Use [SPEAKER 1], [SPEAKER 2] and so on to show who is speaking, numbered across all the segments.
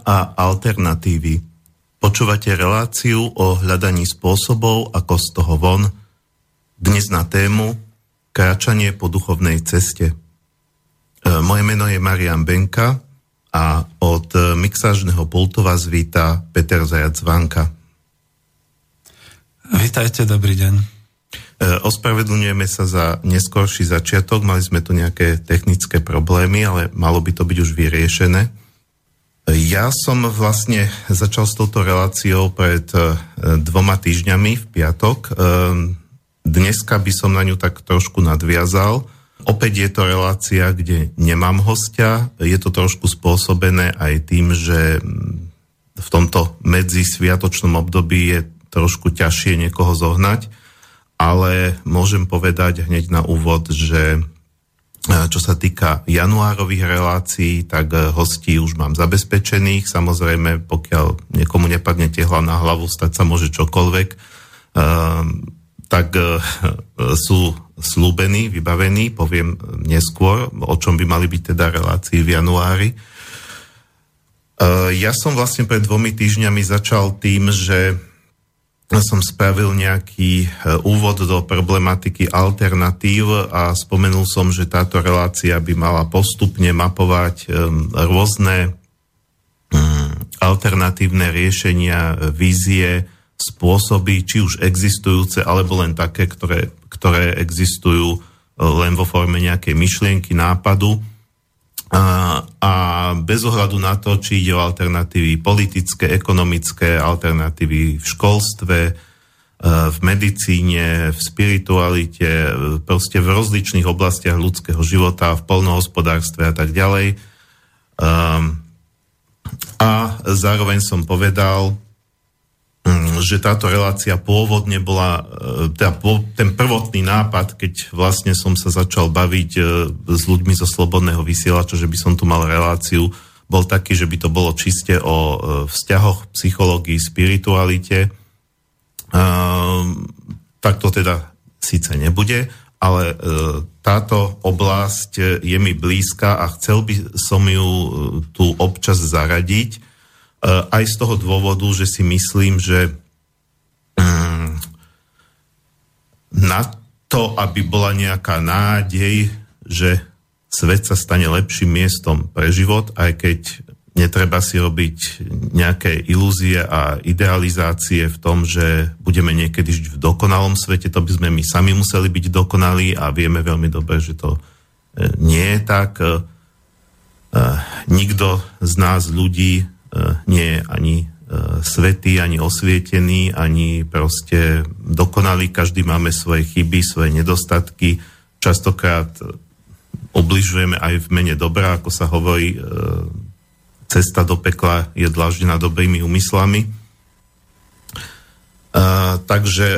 [SPEAKER 1] a alternatívy. Počúvate reláciu o hľadaní spôsobov, ako z toho von. Dnes na tému Kráčanie po duchovnej ceste. E, moje meno je Marian Benka a od mixážneho pultu vás víta Peter Zajac Vanka.
[SPEAKER 2] Vítajte, dobrý deň. E,
[SPEAKER 1] ospravedlňujeme sa za neskorší začiatok, mali sme tu nejaké technické problémy, ale malo by to byť už vyriešené. Ja som vlastne začal s touto reláciou pred e, dvoma týždňami v piatok. E, dneska by som na ňu tak trošku nadviazal. Opäť je to relácia, kde nemám hostia. Je to trošku spôsobené aj tým, že v tomto medzisviatočnom období je trošku ťažšie niekoho zohnať, ale môžem povedať hneď na úvod, že čo sa týka januárových relácií, tak e, hostí už mám zabezpečených. Samozrejme, pokiaľ niekomu nepadne tehla na hlavu, stať sa môže čokoľvek, ehm, tak e, sú slúbení, vybavení, poviem neskôr, o čom by mali byť teda relácii v januári. E, ja som vlastne pred dvomi týždňami začal tým, že som spravil nejaký e, úvod do problematiky alternatív a spomenul som, že táto relácia by mala postupne mapovať e, rôzne mm, alternatívne riešenia, vízie, spôsoby, či už existujúce, alebo len také, ktoré, ktoré existujú e, len vo forme nejakej myšlienky, nápadu a, bez ohľadu na to, či ide o alternatívy politické, ekonomické, alternatívy v školstve, e, v medicíne, v spiritualite, e, proste v rozličných oblastiach ľudského života, v polnohospodárstve a tak ďalej. Um, a zároveň som povedal, že táto relácia pôvodne bola, e, teda ten prvotný nápad, keď vlastne som sa začal baviť e, s ľuďmi zo Slobodného vysielača, že by som tu mal reláciu, bol taký, že by to bolo čiste o e, vzťahoch, psychológii, spiritualite. Tak to teda síce nebude, ale táto oblasť je mi blízka a chcel by som ju tu občas zaradiť, aj z toho dôvodu, že si myslím, že mm, na to, aby bola nejaká nádej, že svet sa stane lepším miestom pre život, aj keď netreba si robiť nejaké ilúzie a idealizácie v tom, že budeme niekedy žiť v dokonalom svete, to by sme my sami museli byť dokonalí a vieme veľmi dobre, že to eh, nie je tak. Eh, nikto z nás ľudí nie je ani e, svetý, ani osvietený, ani proste dokonalý. Každý máme svoje chyby, svoje nedostatky. Častokrát obližujeme aj v mene dobra, ako sa hovorí, e, cesta do pekla je dlaždená dobrými úmyslami. Takže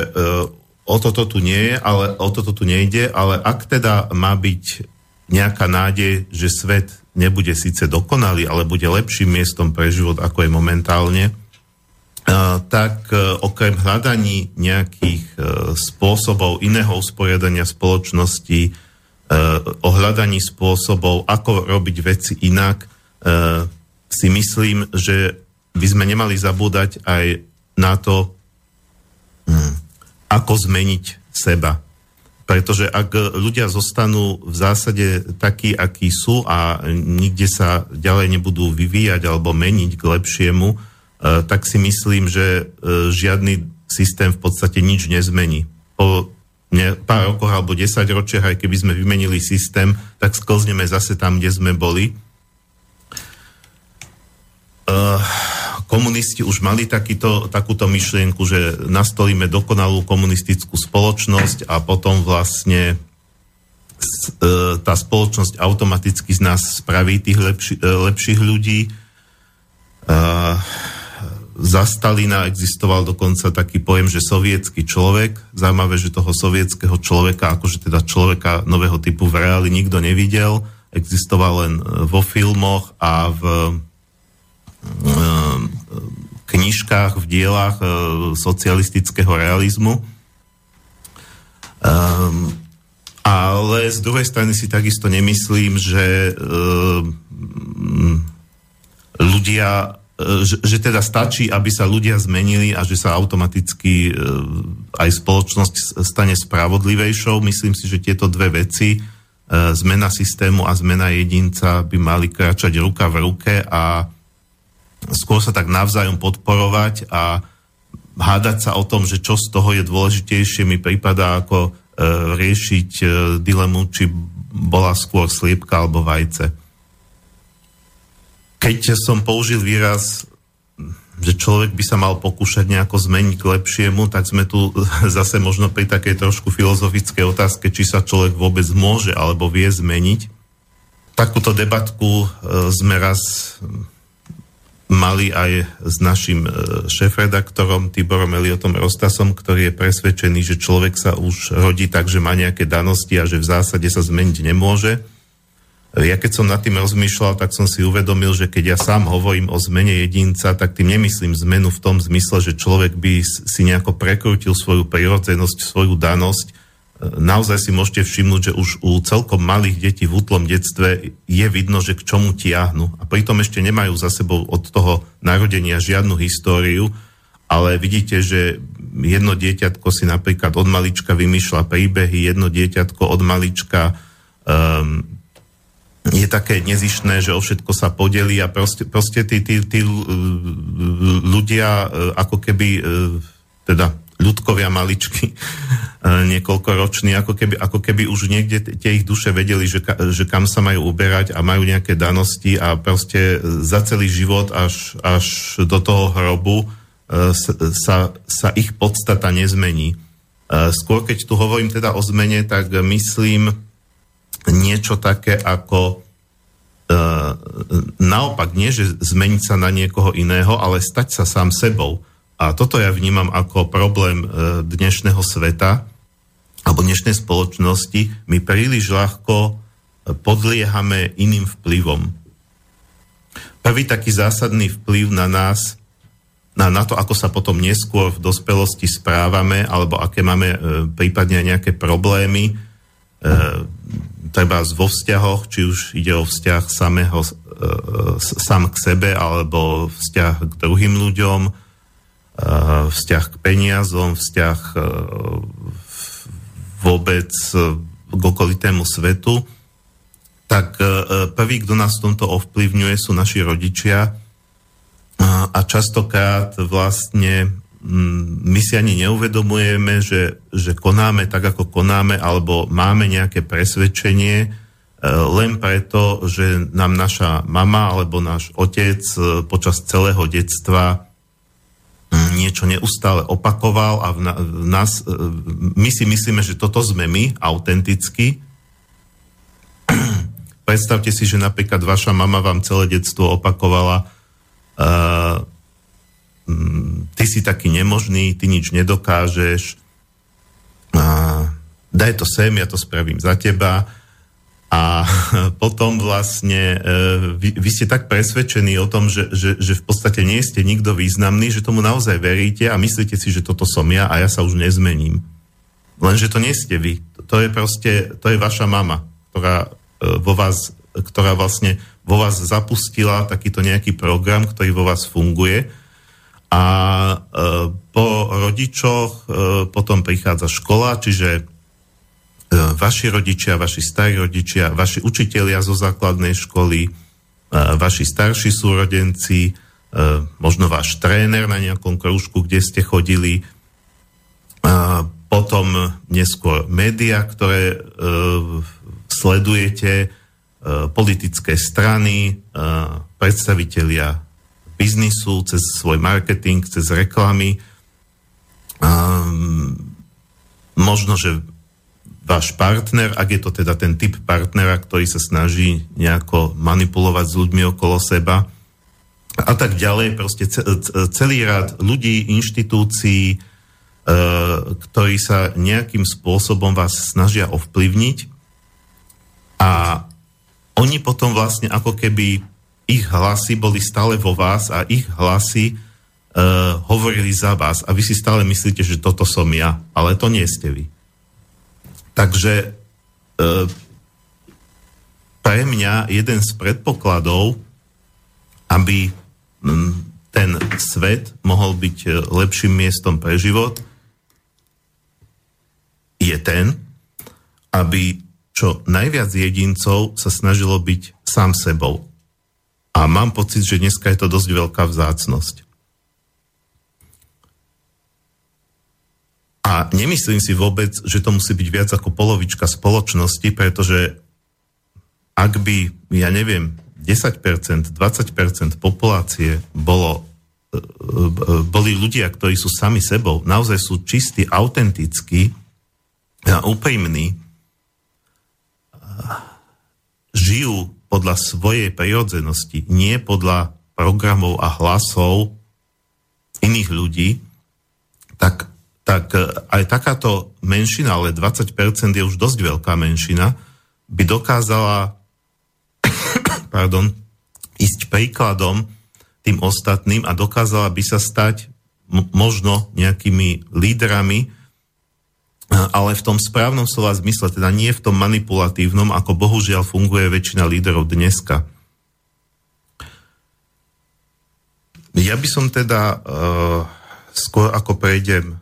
[SPEAKER 1] o toto tu nie je, ale o toto tu nejde, ale ak teda má byť nejaká nádej, že svet nebude síce dokonalý, ale bude lepším miestom pre život, ako je momentálne, tak e, okrem hľadaní nejakých e, spôsobov iného usporiadania spoločnosti, e, o hľadaní spôsobov, ako robiť veci inak, si myslím, že by sme nemali zabúdať aj na to, hm, ako zmeniť seba pretože ak ľudia zostanú v zásade takí, akí sú a nikde sa ďalej nebudú vyvíjať alebo meniť k lepšiemu, e, tak si myslím, že e, žiadny systém v podstate nič nezmení. Po pár rokoch alebo 10 ročiach, aj keby sme vymenili systém, tak sklzneme zase tam, kde sme boli. Uh, komunisti už mali takýto, takúto myšlienku, že nastolíme dokonalú komunistickú spoločnosť a potom vlastne e, tá spoločnosť automaticky z nás spraví tých lepši, e, lepších ľudí. E, za Stalina existoval dokonca taký pojem, že sovietský človek. Zaujímavé, že toho sovietského človeka, akože teda človeka nového typu v reáli nikto nevidel. Existoval len vo filmoch a v knižkách, v dielách eh, socialistického realizmu. Um, ale z druhej strany si takisto nemyslím, že ľudia, že, že teda stačí, aby sa ľudia zmenili a že sa automaticky aj spoločnosť stane spravodlivejšou. Myslím si, že tieto dve veci, zmena systému a zmena jedinca by mali kráčať ruka v ruke a skôr sa tak navzájom podporovať a hádať sa o tom, že čo z toho je dôležitejšie, mi prípada ako e, riešiť e, dilemu, či bola skôr sliepka alebo vajce. Keď som použil výraz, že človek by sa mal pokúšať nejako zmeniť k lepšiemu, tak sme tu zase možno pri takej trošku filozofickej otázke, či sa človek vôbec môže alebo vie zmeniť. Takúto debatku e, sme raz mali aj s našim e, šéf-redaktorom Tiborom Eliotom Rostasom, ktorý je presvedčený, že človek sa už rodí tak, že má nejaké danosti a že v zásade sa zmeniť nemôže. Ja keď som nad tým rozmýšľal, tak som si uvedomil, že keď ja sám hovorím o zmene jedinca, tak tým nemyslím zmenu v tom zmysle, že človek by si nejako prekrútil svoju prirodzenosť, svoju danosť, naozaj si môžete všimnúť, že už u celkom malých detí v útlom detstve je vidno, že k čomu tiahnu. A pritom ešte nemajú za sebou od toho narodenia žiadnu históriu, ale vidíte, že jedno dieťatko si napríklad od malička vymýšľa príbehy, jedno dieťatko od malička um, je také nezišné, že o všetko sa podelí a proste, proste tí, tí, tí ľudia e, ako keby e, teda ľudkovia maličky, e, niekoľkoroční, ako keby, ako keby už niekde tie ich duše vedeli, že, že kam sa majú uberať a majú nejaké danosti a proste za celý život až, až do toho hrobu e, sa, sa ich podstata nezmení. E, skôr keď tu hovorím teda o zmene, tak myslím niečo také ako naopak nie, že zmeniť sa na niekoho iného, ale stať sa sám sebou a toto ja vnímam ako problém e, dnešného sveta alebo dnešnej spoločnosti. My príliš ľahko e, podliehame iným vplyvom. Prvý taký zásadný vplyv na nás, na, na to, ako sa potom neskôr v dospelosti správame, alebo aké máme e, prípadne nejaké problémy, e, treba vo vzťahoch, či už ide o vzťah samého, e, sám k sebe, alebo vzťah k druhým ľuďom, vzťah k peniazom, vzťah eh, vôbec eh, k okolitému svetu, tak prvý, kto nás v tomto ovplyvňuje, sú naši rodičia. A častokrát vlastne mm, my si ani neuvedomujeme, že, že konáme tak, ako konáme, alebo máme nejaké presvedčenie, len preto, že nám naša mama alebo náš otec počas celého detstva niečo neustále opakoval a v, nás, e, my si myslíme, že toto sme my, autenticky. Predstavte si, že napríklad vaša mama vám celé detstvo opakovala uh, ty si taký nemožný, ty nič nedokážeš, uh, daj to sem, ja to spravím za teba a potom vlastne e, vy, vy ste tak presvedčení o tom, že, že, že v podstate nie ste nikto významný, že tomu naozaj veríte a myslíte si, že toto som ja a ja sa už nezmením. Lenže to nie ste vy. To je proste, to je vaša mama, ktorá e, vo vás, ktorá vlastne vo vás zapustila takýto nejaký program, ktorý vo vás funguje a e, po rodičoch potom prichádza škola, čiže vaši rodičia, vaši starí rodičia, vaši učitelia zo základnej školy, e, vaši starší súrodenci, e, možno váš tréner na nejakom kružku, kde ste chodili, potom neskôr média, ktoré sledujete, politické strany, predstavitelia biznisu cez svoj marketing, cez reklamy. Možno, že váš partner, ak je to teda ten typ partnera, ktorý sa snaží nejako manipulovať s ľuďmi okolo seba a tak ďalej. Proste celý rád ľudí, inštitúcií, e, ktorí sa nejakým spôsobom vás snažia ovplyvniť a oni potom vlastne ako keby ich hlasy boli stále vo vás a ich hlasy uh, hovorili za vás a vy si stále myslíte, že toto som ja, ale to nie ste vy. Takže pre mňa jeden z predpokladov aby ten svet mohol byť e, lepším miestom pre život, je ten, aby čo najviac jedincov sa snažilo byť sám sebou. A mám pocit, že dneska je to dosť veľká vzácnosť. A nemyslím si vôbec, že to musí byť viac ako polovička spoločnosti, pretože ak by, ja neviem, 10%, 20% populácie bolo, e, e, boli ľudia, ktorí sú sami sebou, naozaj sú čistí, autentickí úprimní, žijú podľa svojej prirodzenosti, nie podľa programov a hlasov iných ľudí, tak, tak e, aj takáto menšina, ale 20% je už dosť veľká menšina, by dokázala pardon, ísť príkladom tým ostatným a dokázala by sa stať možno nejakými lídrami, ale v tom správnom slova zmysle, teda nie v tom manipulatívnom, ako bohužiaľ funguje väčšina líderov dneska. Ja by som teda uh, skôr ako prejdem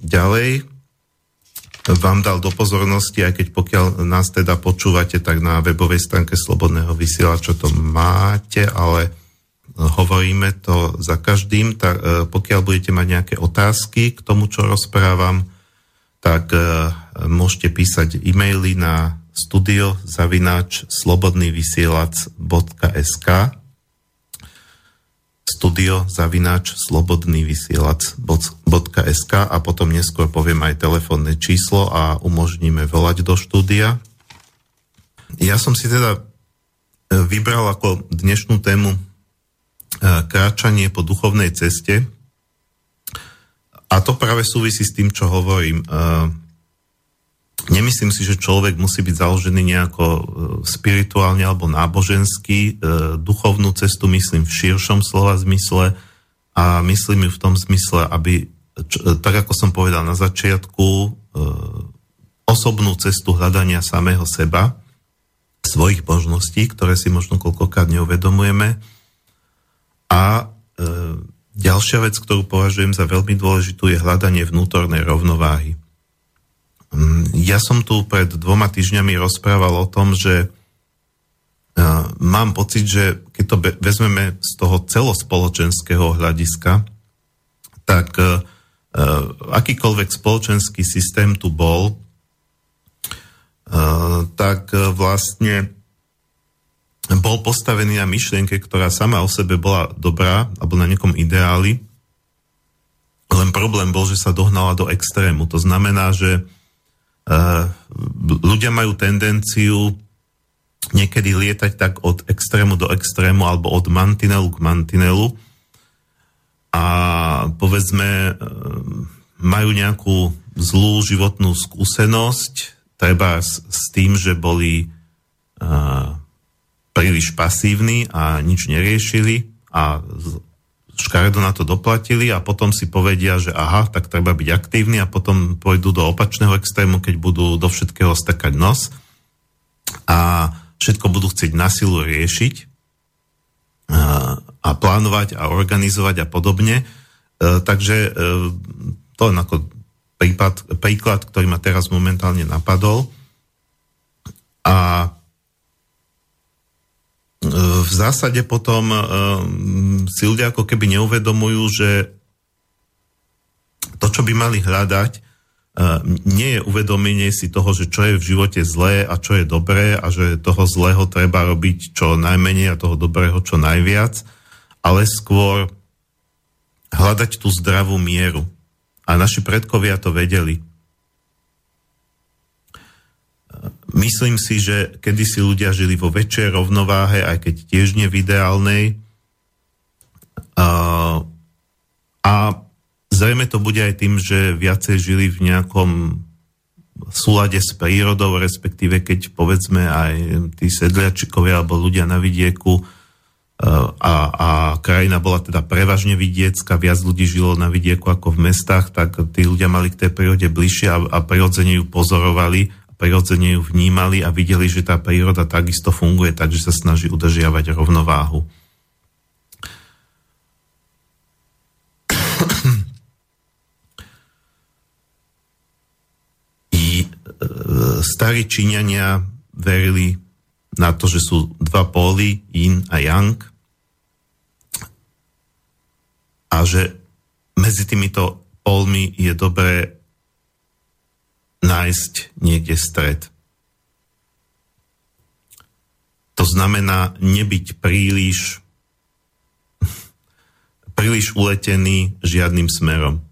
[SPEAKER 1] ďalej, vám dal do pozornosti, aj keď pokiaľ nás teda počúvate, tak na webovej stránke Slobodného vysielača to máte, ale hovoríme to za každým. Tak, e, pokiaľ budete mať nejaké otázky k tomu, čo rozprávam, tak e, môžete písať e-maily na studio zavináč slobodnývysielac.sk studio vysielač.sk a potom neskôr poviem aj telefónne číslo a umožníme volať do štúdia. Ja som si teda e, vybral ako dnešnú tému e, kráčanie po duchovnej ceste a to práve súvisí s tým, čo hovorím. E, Nemyslím si, že človek musí byť založený nejako spirituálne alebo nábožensky. E, duchovnú cestu myslím v širšom slova zmysle a myslím ju v tom zmysle, aby, tak ako som povedal na začiatku, e, osobnú cestu hľadania samého seba, svojich možností, ktoré si možno koľkokrát neuvedomujeme. A ďalšia vec, ktorú považujem za veľmi dôležitú, je hľadanie vnútornej rovnováhy. Mm, ja som tu pred dvoma týždňami rozprával o tom, že mám pocit, že keď to vezmeme z toho celospoločenského hľadiska, tak akýkoľvek spoločenský systém tu bol, tak vlastne bol postavený na myšlienke, ktorá sama o sebe bola dobrá, alebo na nejakom ideáli, len problém bol, že sa dohnala do extrému. To znamená, že ľudia majú tendenciu niekedy lietať tak od extrému do extrému alebo od mantinelu k mantinelu a povedzme eh, majú nejakú zlú životnú skúsenosť, treba s, s tým, že boli uh, príliš pasívni a nič neriešili a škaredo na to doplatili a potom si povedia, že aha, tak treba byť aktívny a potom pôjdu do opačného extrému, keď budú do všetkého stakať nos a všetko budú chcieť na silu riešiť. A, a plánovať a organizovať a podobne. E, takže e, to je ako prípad, príklad, ktorý ma teraz momentálne napadol. A v zásade potom si ľudia ako keby neuvedomujú, že to, čo by mali hľadať, nie je uvedomenie si toho, že čo je v živote zlé a čo je dobré a že toho zlého treba robiť čo najmenej a toho dobrého čo najviac, ale skôr hľadať tú zdravú mieru. A naši predkovia to vedeli. Myslím si, že kedysi ľudia žili vo väčšej rovnováhe, aj keď tiež nie v ideálnej. A, a zrejme to bude aj tým, že viacej žili v nejakom súlade s prírodou, respektíve keď povedzme aj tí sedliačikovia alebo ľudia na vidieku Eh, a, a krajina bola teda prevažne vidiecka, viac ľudí žilo na vidieku ako v mestách, tak tí ľudia mali k tej prírode bližšie a, a prirodzene ju pozorovali, prirodzene ju vnímali a videli, že tá príroda takisto funguje, takže sa snaží udržiavať rovnováhu. I, e, starí Číňania verili na to, že sú dva póly, yin a yang, a že medzi týmito polmi je dobré nájsť niekde stred. To znamená nebyť príliš príliš uletený žiadnym smerom. E,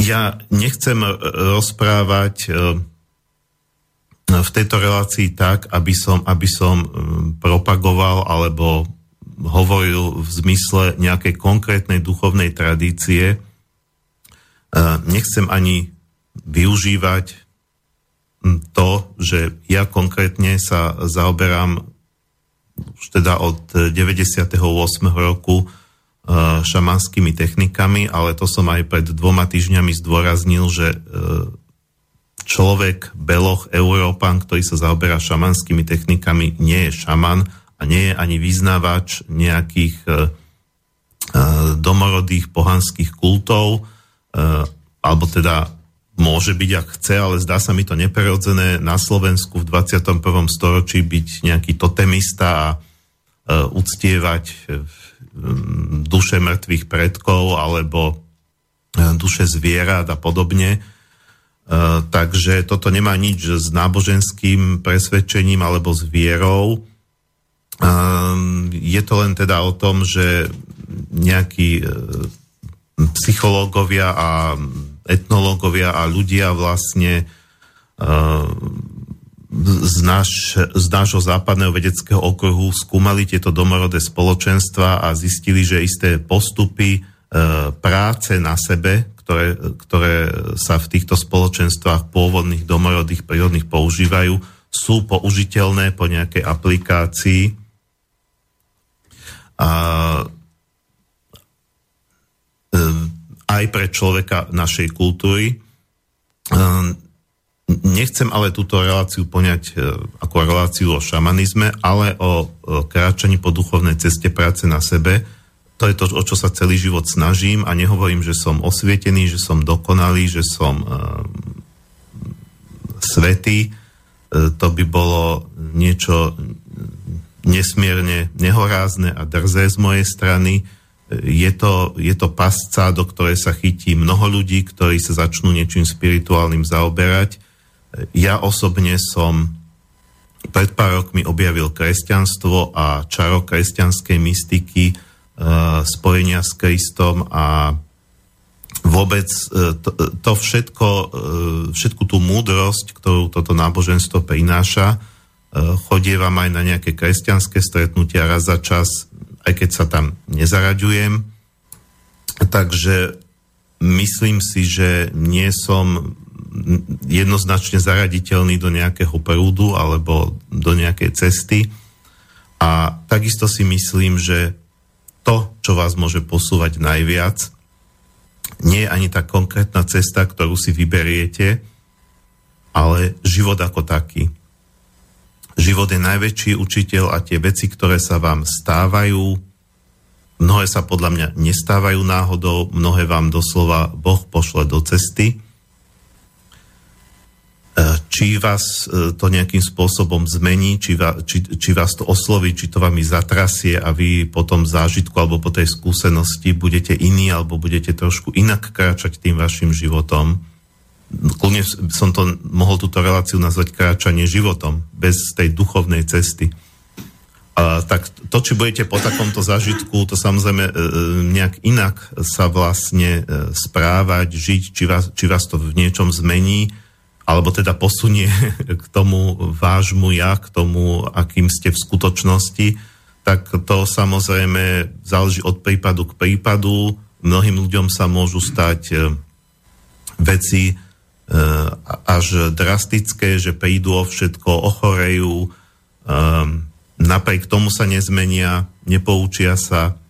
[SPEAKER 1] ja nechcem rozprávať e, v tejto relácii tak, aby som, aby som um, propagoval alebo hovoril v zmysle nejakej konkrétnej duchovnej tradície. Uh, nechcem ani využívať to, že ja konkrétne sa zaoberám už teda od 98. roku uh, šamanskými technikami, ale to som aj pred dvoma týždňami zdôraznil, že uh, človek, beloch, Európan, ktorý sa zaoberá šamanskými technikami, nie je šaman a nie je ani vyznávač nejakých e, e, domorodých pohanských kultov, e, alebo teda môže byť, ak chce, ale zdá sa mi to neprirodzené na Slovensku v 21. storočí byť nejaký totemista a e, uctievať e, duše mŕtvych predkov alebo duše zvierat a podobne takže toto nemá nič s náboženským presvedčením alebo s vierou. Ehm, je to len teda o tom, že nejakí eh, psychológovia a etnológovia a ľudia vlastne eh, z, náš, z nášho západného vedeckého okruhu skúmali tieto domorodé spoločenstva a zistili, že isté postupy práce na sebe, ktoré, ktoré sa v týchto spoločenstvách pôvodných domorodých prírodných používajú, sú použiteľné po nejakej aplikácii. A, e, aj pre človeka našej kultúry. E, nechcem ale túto reláciu poňať e, ako reláciu o šamanizme, ale o kráčaní po duchovnej ceste práce na sebe, to je to, o čo sa celý život snažím a nehovorím, že som osvietený, že som dokonalý, že som uh, svetý. Uh, to by bolo niečo nesmierne nehorázne a drzé z mojej strany. Uh, je to, je to pasca, do ktorej sa chytí mnoho ľudí, ktorí sa začnú niečím spirituálnym zaoberať. Uh, ja osobne som pred pár rokmi objavil kresťanstvo a čaro kresťanskej mystiky, spojenia s Kristom a vôbec eh, to, to všetko, eh, všetku tú múdrosť, ktorú toto náboženstvo prináša, chodievam aj na nejaké kresťanské stretnutia raz za čas, aj keď sa tam nezaraďujem. Takže myslím si, že nie som jednoznačne zaraditeľný do nejakého prúdu alebo do nejakej cesty. A takisto si myslím, že to, čo vás môže posúvať najviac, nie je ani tá konkrétna cesta, ktorú si vyberiete, ale život ako taký. Život je najväčší učiteľ a tie veci, ktoré sa vám stávajú, mnohé sa podľa mňa nestávajú náhodou, mnohé vám doslova Boh pošle do cesty či vás e, to nejakým spôsobom zmení, či, va, či, či vás to osloví, či to vám zatrasie a vy po tom zážitku alebo po tej skúsenosti budete iní alebo budete trošku inak kráčať tým vašim životom. Kľudne som to mohol túto reláciu nazvať kráčanie životom, bez tej duchovnej cesty. A, tak to, či budete po takomto zážitku, to samozrejme e, nejak inak sa vlastne správať, žiť, či vás, či vás to v niečom zmení, alebo teda posunie k tomu vášmu ja, k tomu, akým ste v skutočnosti, tak to samozrejme záleží od prípadu k prípadu. Mnohým ľuďom sa môžu stať e, veci e, až drastické, že prídu o všetko, ochorejú, e, napriek tomu sa nezmenia, nepoučia sa,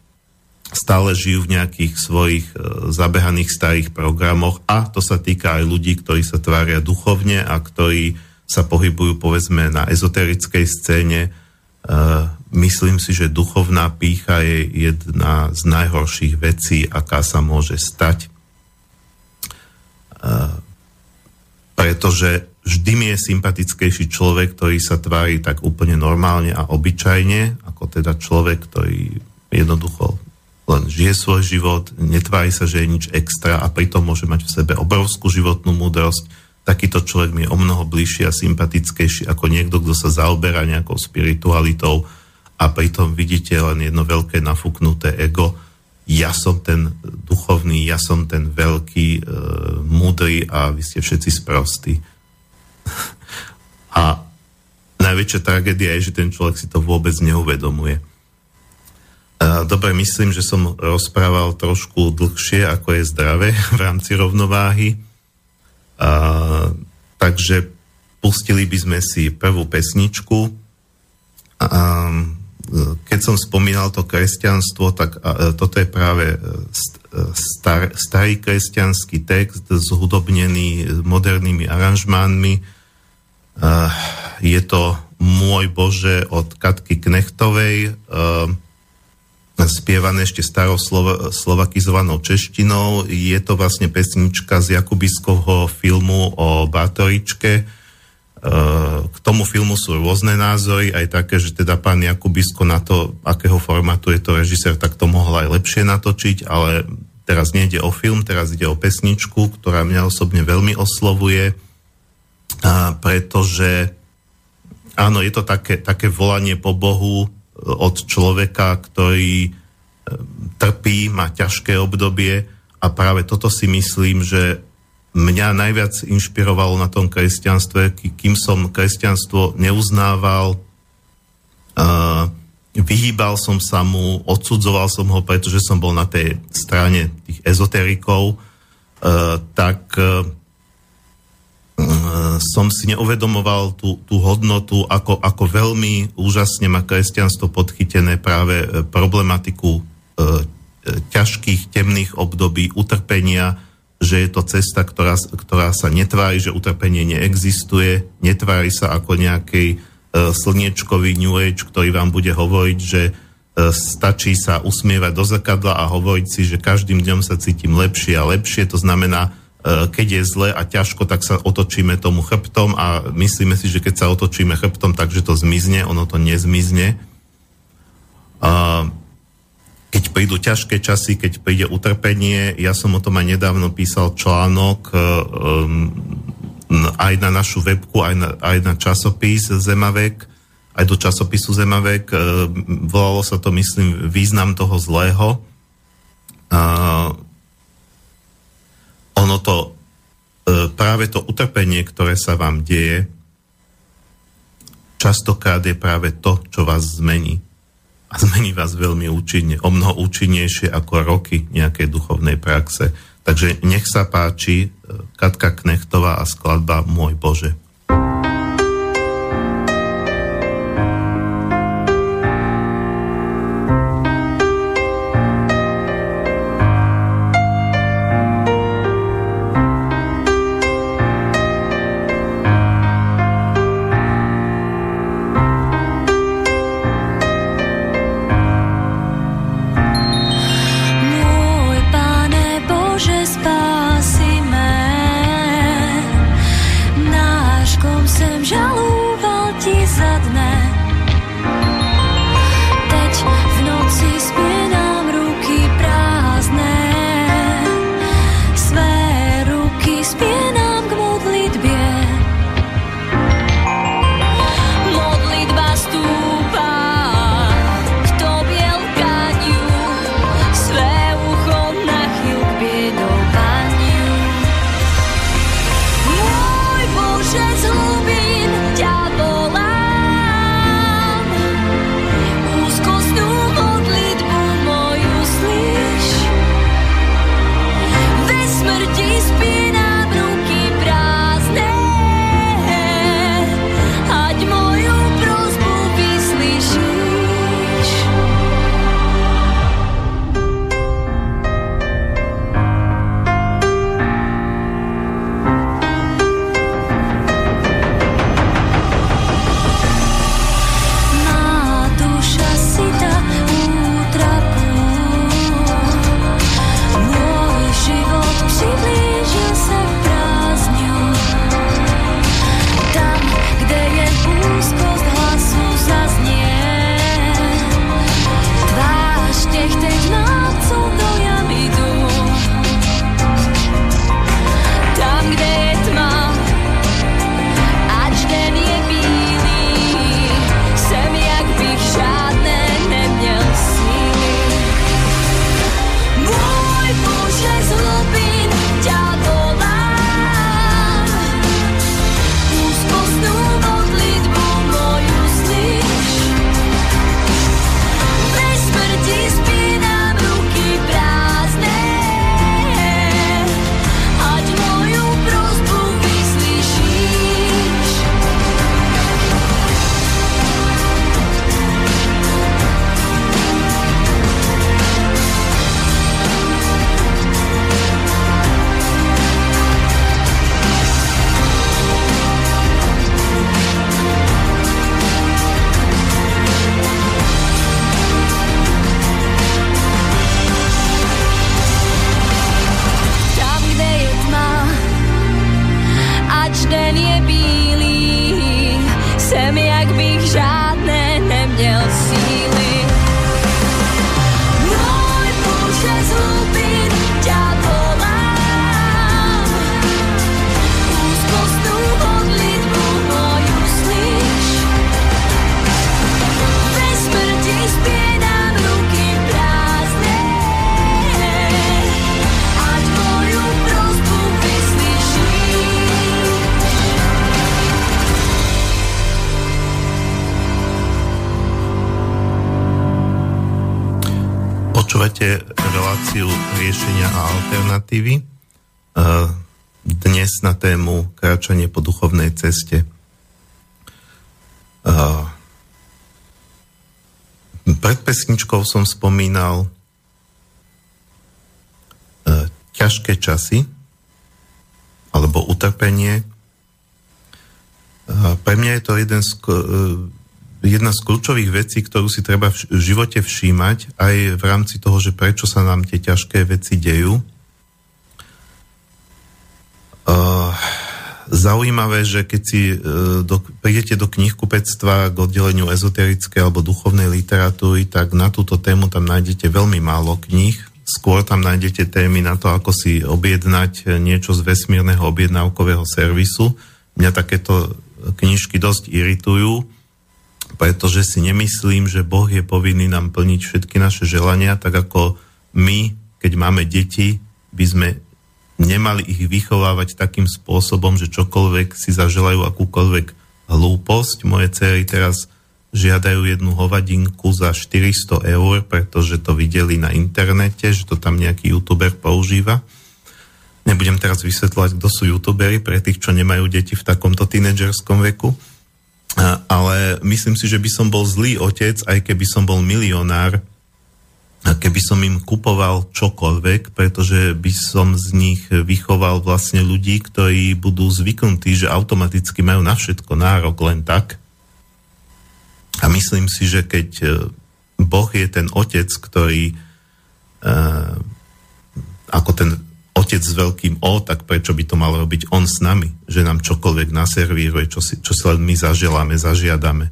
[SPEAKER 1] stále žijú v nejakých svojich e, zabehaných starých programoch a to sa týka aj ľudí, ktorí sa tvária duchovne a ktorí sa pohybujú povedzme na ezoterickej scéne. E, myslím si, že duchovná pícha je jedna z najhorších vecí, aká sa môže stať. E, pretože vždy mi je sympatickejší človek, ktorý sa tvári tak úplne normálne a obyčajne, ako teda človek, ktorý jednoducho len žije svoj život, netvári sa, že je nič extra a pritom môže mať v sebe obrovskú životnú múdrosť. Takýto človek mi je o mnoho bližší a sympatickejší ako niekto, kto sa zaoberá nejakou spiritualitou a pritom vidíte len jedno veľké nafúknuté ego. Ja som ten duchovný, ja som ten veľký, e, múdry a vy ste všetci sprostí. a najväčšia tragédia je, že ten človek si to vôbec neuvedomuje. Dobre, myslím, že som rozprával trošku dlhšie, ako je zdravé v rámci rovnováhy. A, takže pustili by sme si prvú pesničku. A, keď som spomínal to kresťanstvo, tak a, toto je práve star, starý kresťanský text zhudobnený modernými aranžmánmi. A, je to Môj Bože od Katky Knechtovej. A, spievané ešte starou slovo, slovakizovanou češtinou. Je to vlastne pesnička z Jakubiskovho filmu o Bátoričke. E, k tomu filmu sú rôzne názory, aj také, že teda pán Jakubisko na to, akého formátu je to režisér, tak to mohol aj lepšie natočiť, ale teraz nejde o film, teraz ide o pesničku, ktorá mňa osobne veľmi oslovuje, pretože áno, je to také, také volanie po Bohu, od človeka, ktorý e, trpí, má ťažké obdobie a práve toto si myslím, že mňa najviac inšpirovalo na tom kresťanstve, kým som kresťanstvo neuznával, vyhýbal som sa mu, odsudzoval som ho, pretože som bol na tej strane tých ezoterikov, uh, tak Eh, som si neuvedomoval tú, tú hodnotu, ako, ako veľmi úžasne má kresťanstvo podchytené práve eh, problematiku e, ťažkých, temných období, utrpenia, že je to cesta, ktorá, ktorá sa netvári, že utrpenie neexistuje, netvári sa ako nejaký slniečkový New Age, ktorý vám bude hovoriť, že stačí sa usmievať do zrkadla a hovoriť si, že každým dňom sa cítim lepšie a lepšie. To znamená, keď je zle a ťažko, tak sa otočíme tomu chrbtom a myslíme si, že keď sa otočíme chrbtom, takže to zmizne, ono to nezmizne. Keď prídu ťažké časy, keď príde utrpenie, ja som o tom aj nedávno písal článok e, aj na našu webku, aj na, aj na časopis Zemavek, aj do časopisu Zemavek. E, volalo sa to, myslím, význam toho zlého ono to, e, práve to utrpenie, ktoré sa vám deje, častokrát je práve to, čo vás zmení. A zmení vás veľmi účinne, o mnoho účinnejšie ako roky nejakej duchovnej praxe. Takže nech sa páči e, Katka Knechtová a skladba Môj Bože. Počúvate reláciu riešenia a alternatívy. E, Dnes na tému kráčanie po duchovnej ceste. E, Pred pesničkou som spomínal e, ťažké časy alebo utrpenie. Pre mňa je to jeden z, jedna z kľúčových vecí, ktorú si treba v živote všímať, aj v rámci toho, že prečo sa nám tie ťažké veci dejú. Uh, zaujímavé, že keď si uh, do, prídete do knihkupectva k oddeleniu ezoterickej alebo duchovnej literatúry, tak na túto tému tam nájdete veľmi málo kníh. Skôr tam nájdete témy na to, ako si objednať niečo z vesmírneho objednávkového servisu. Mňa takéto knižky dosť iritujú, pretože si nemyslím, že Boh je povinný nám plniť všetky naše želania, tak ako my, keď máme deti, by sme nemali ich vychovávať takým spôsobom, že čokoľvek si zaželajú akúkoľvek hlúposť. Moje cery teraz žiadajú jednu hovadinku za 400 eur, pretože to videli na internete, že to tam nejaký youtuber používa. Nebudem teraz vysvetľovať, kto sú youtuberi pre tých, čo nemajú deti v takomto tínedžerskom veku. Ale myslím si, že by som bol zlý otec, aj keby som bol milionár, keby som im kupoval čokoľvek, pretože by som z nich vychoval vlastne ľudí, ktorí budú zvyknutí, že automaticky majú na všetko nárok len tak. A myslím si, že keď e, Boh je ten otec, ktorý e, ako ten otec s veľkým O, tak prečo by to mal robiť on s nami? Že nám čokoľvek naservíruje, čo si, čo si my zaželáme, zažiadame.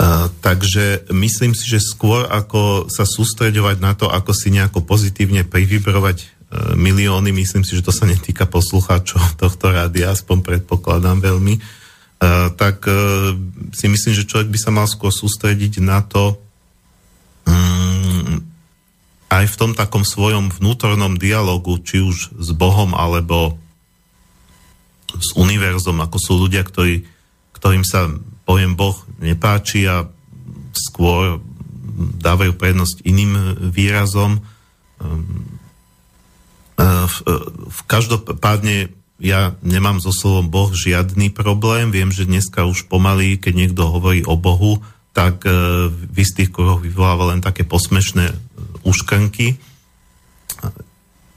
[SPEAKER 1] Uh, takže myslím si, že skôr ako sa sústreďovať na to, ako si nejako pozitívne privibrovať uh, milióny, myslím si, že to sa netýka poslucháčov tohto rádia, aspoň predpokladám veľmi, uh, tak si myslím, že človek by sa mal skôr sústrediť na to, um, aj v tom takom svojom vnútornom dialogu, či už s Bohom alebo s univerzom, ako sú ľudia, ktorí, ktorým sa pojem Boh nepáči a skôr dávajú prednosť iným výrazom. V, v každopádne ja nemám so slovom Boh žiadny problém. Viem, že dneska už pomaly, keď niekto hovorí o Bohu, tak v istých kruhoch vyvoláva len také posmešné uškrnky.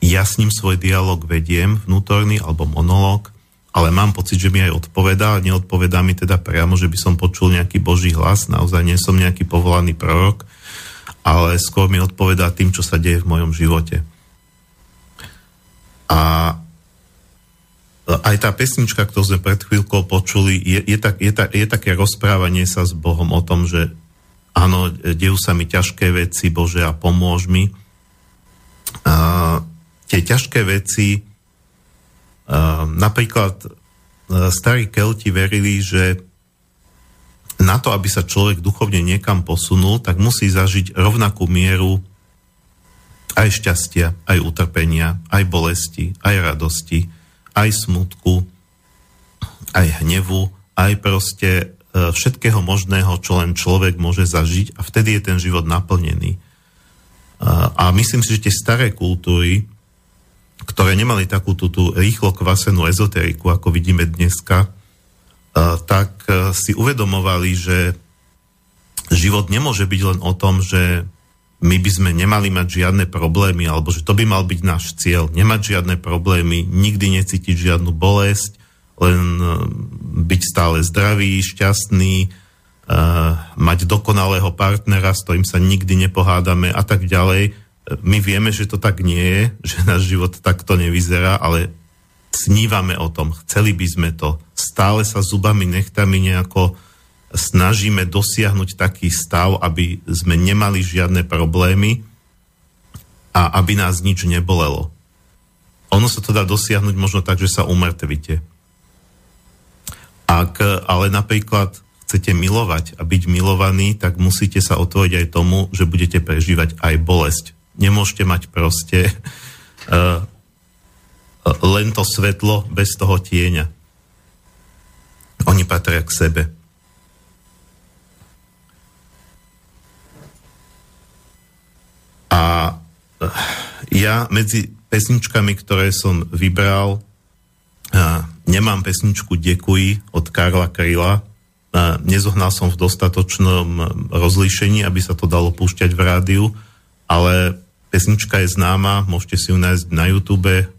[SPEAKER 1] Ja s ním svoj dialog vediem, vnútorný alebo monológ, ale mám pocit, že mi aj odpovedá, a neodpovedá mi teda priamo, že by som počul nejaký boží hlas, naozaj nie som nejaký povolaný prorok, ale skôr mi odpovedá tým, čo sa deje v mojom živote. A aj tá pesnička, ktorú sme pred chvíľkou počuli, je, je, tak, je, tak, je také rozprávanie sa s Bohom o tom, že áno, dejú sa mi ťažké veci, Bože, a pomôž mi. A, tie ťažké veci Uh, napríklad starí Kelti verili, že na to, aby sa človek duchovne niekam posunul, tak musí zažiť rovnakú mieru aj šťastia, aj utrpenia, aj bolesti, aj radosti, aj smutku, aj hnevu, aj proste všetkého možného, čo len človek môže zažiť a vtedy je ten život naplnený. A myslím si, že tie staré kultúry, ktoré nemali takú tú, tú rýchlo kvasenú ezoteriku, ako vidíme dneska, tak si uvedomovali, že život nemôže byť len o tom, že my by sme nemali mať žiadne problémy, alebo že to by mal byť náš cieľ, nemať žiadne problémy, nikdy necítiť žiadnu bolesť, len byť stále zdravý, šťastný, mať dokonalého partnera, s ktorým sa nikdy nepohádame a tak ďalej my vieme, že to tak nie je, že náš život takto nevyzerá, ale snívame o tom, chceli by sme to, stále sa zubami, nechtami nejako snažíme dosiahnuť taký stav, aby sme nemali žiadne problémy a aby nás nič nebolelo. Ono sa to dá dosiahnuť možno tak, že sa umrtvíte. Ak ale napríklad chcete milovať a byť milovaní, tak musíte sa otvoriť aj tomu, že budete prežívať aj bolesť. Nemôžete mať proste uh, len to svetlo bez toho tieňa. Oni patria k sebe. A eh, ja medzi pesničkami, ktoré som vybral, nemám pesničku Dekuji od Karla Kryla. Uh, nezohnal som v dostatočnom rozlíšení, aby sa to dalo púšťať v rádiu, ale pesnička je známa, môžete si ju nájsť na YouTube,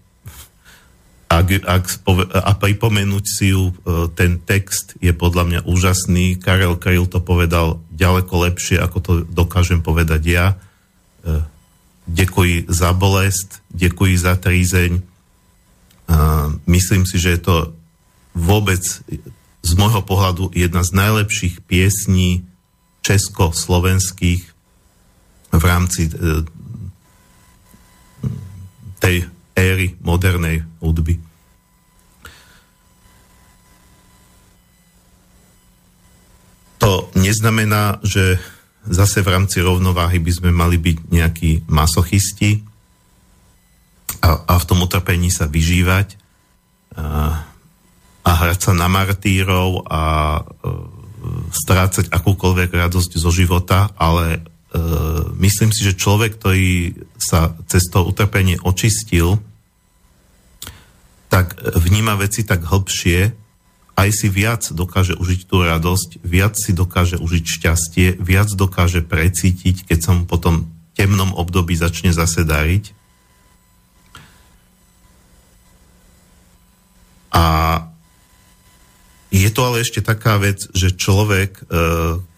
[SPEAKER 1] ak, ak, a pripomenúť si ju, e, ten text je podľa mňa úžasný. Karel Kryl to povedal ďaleko lepšie, ako to dokážem povedať ja. E, Ďakujem za bolest, ďakujem za trízeň. Myslím si, že je to vôbec z môjho pohľadu jedna z najlepších piesní československých v rámci e, tej éry modernej hudby. To neznamená, že zase v rámci rovnováhy by sme mali byť nejakí masochisti a, a v tom utrpení sa vyžívať a, a hrať sa na martírov a e, strácať akúkoľvek radosť zo života, ale e, myslím si, že človek, ktorý sa cez to utrpenie očistil, tak vníma veci tak hlbšie, aj si viac dokáže užiť tú radosť, viac si dokáže užiť šťastie, viac dokáže precítiť, keď sa mu potom temnom období začne zase dariť. A je to ale ešte taká vec, že človek, e,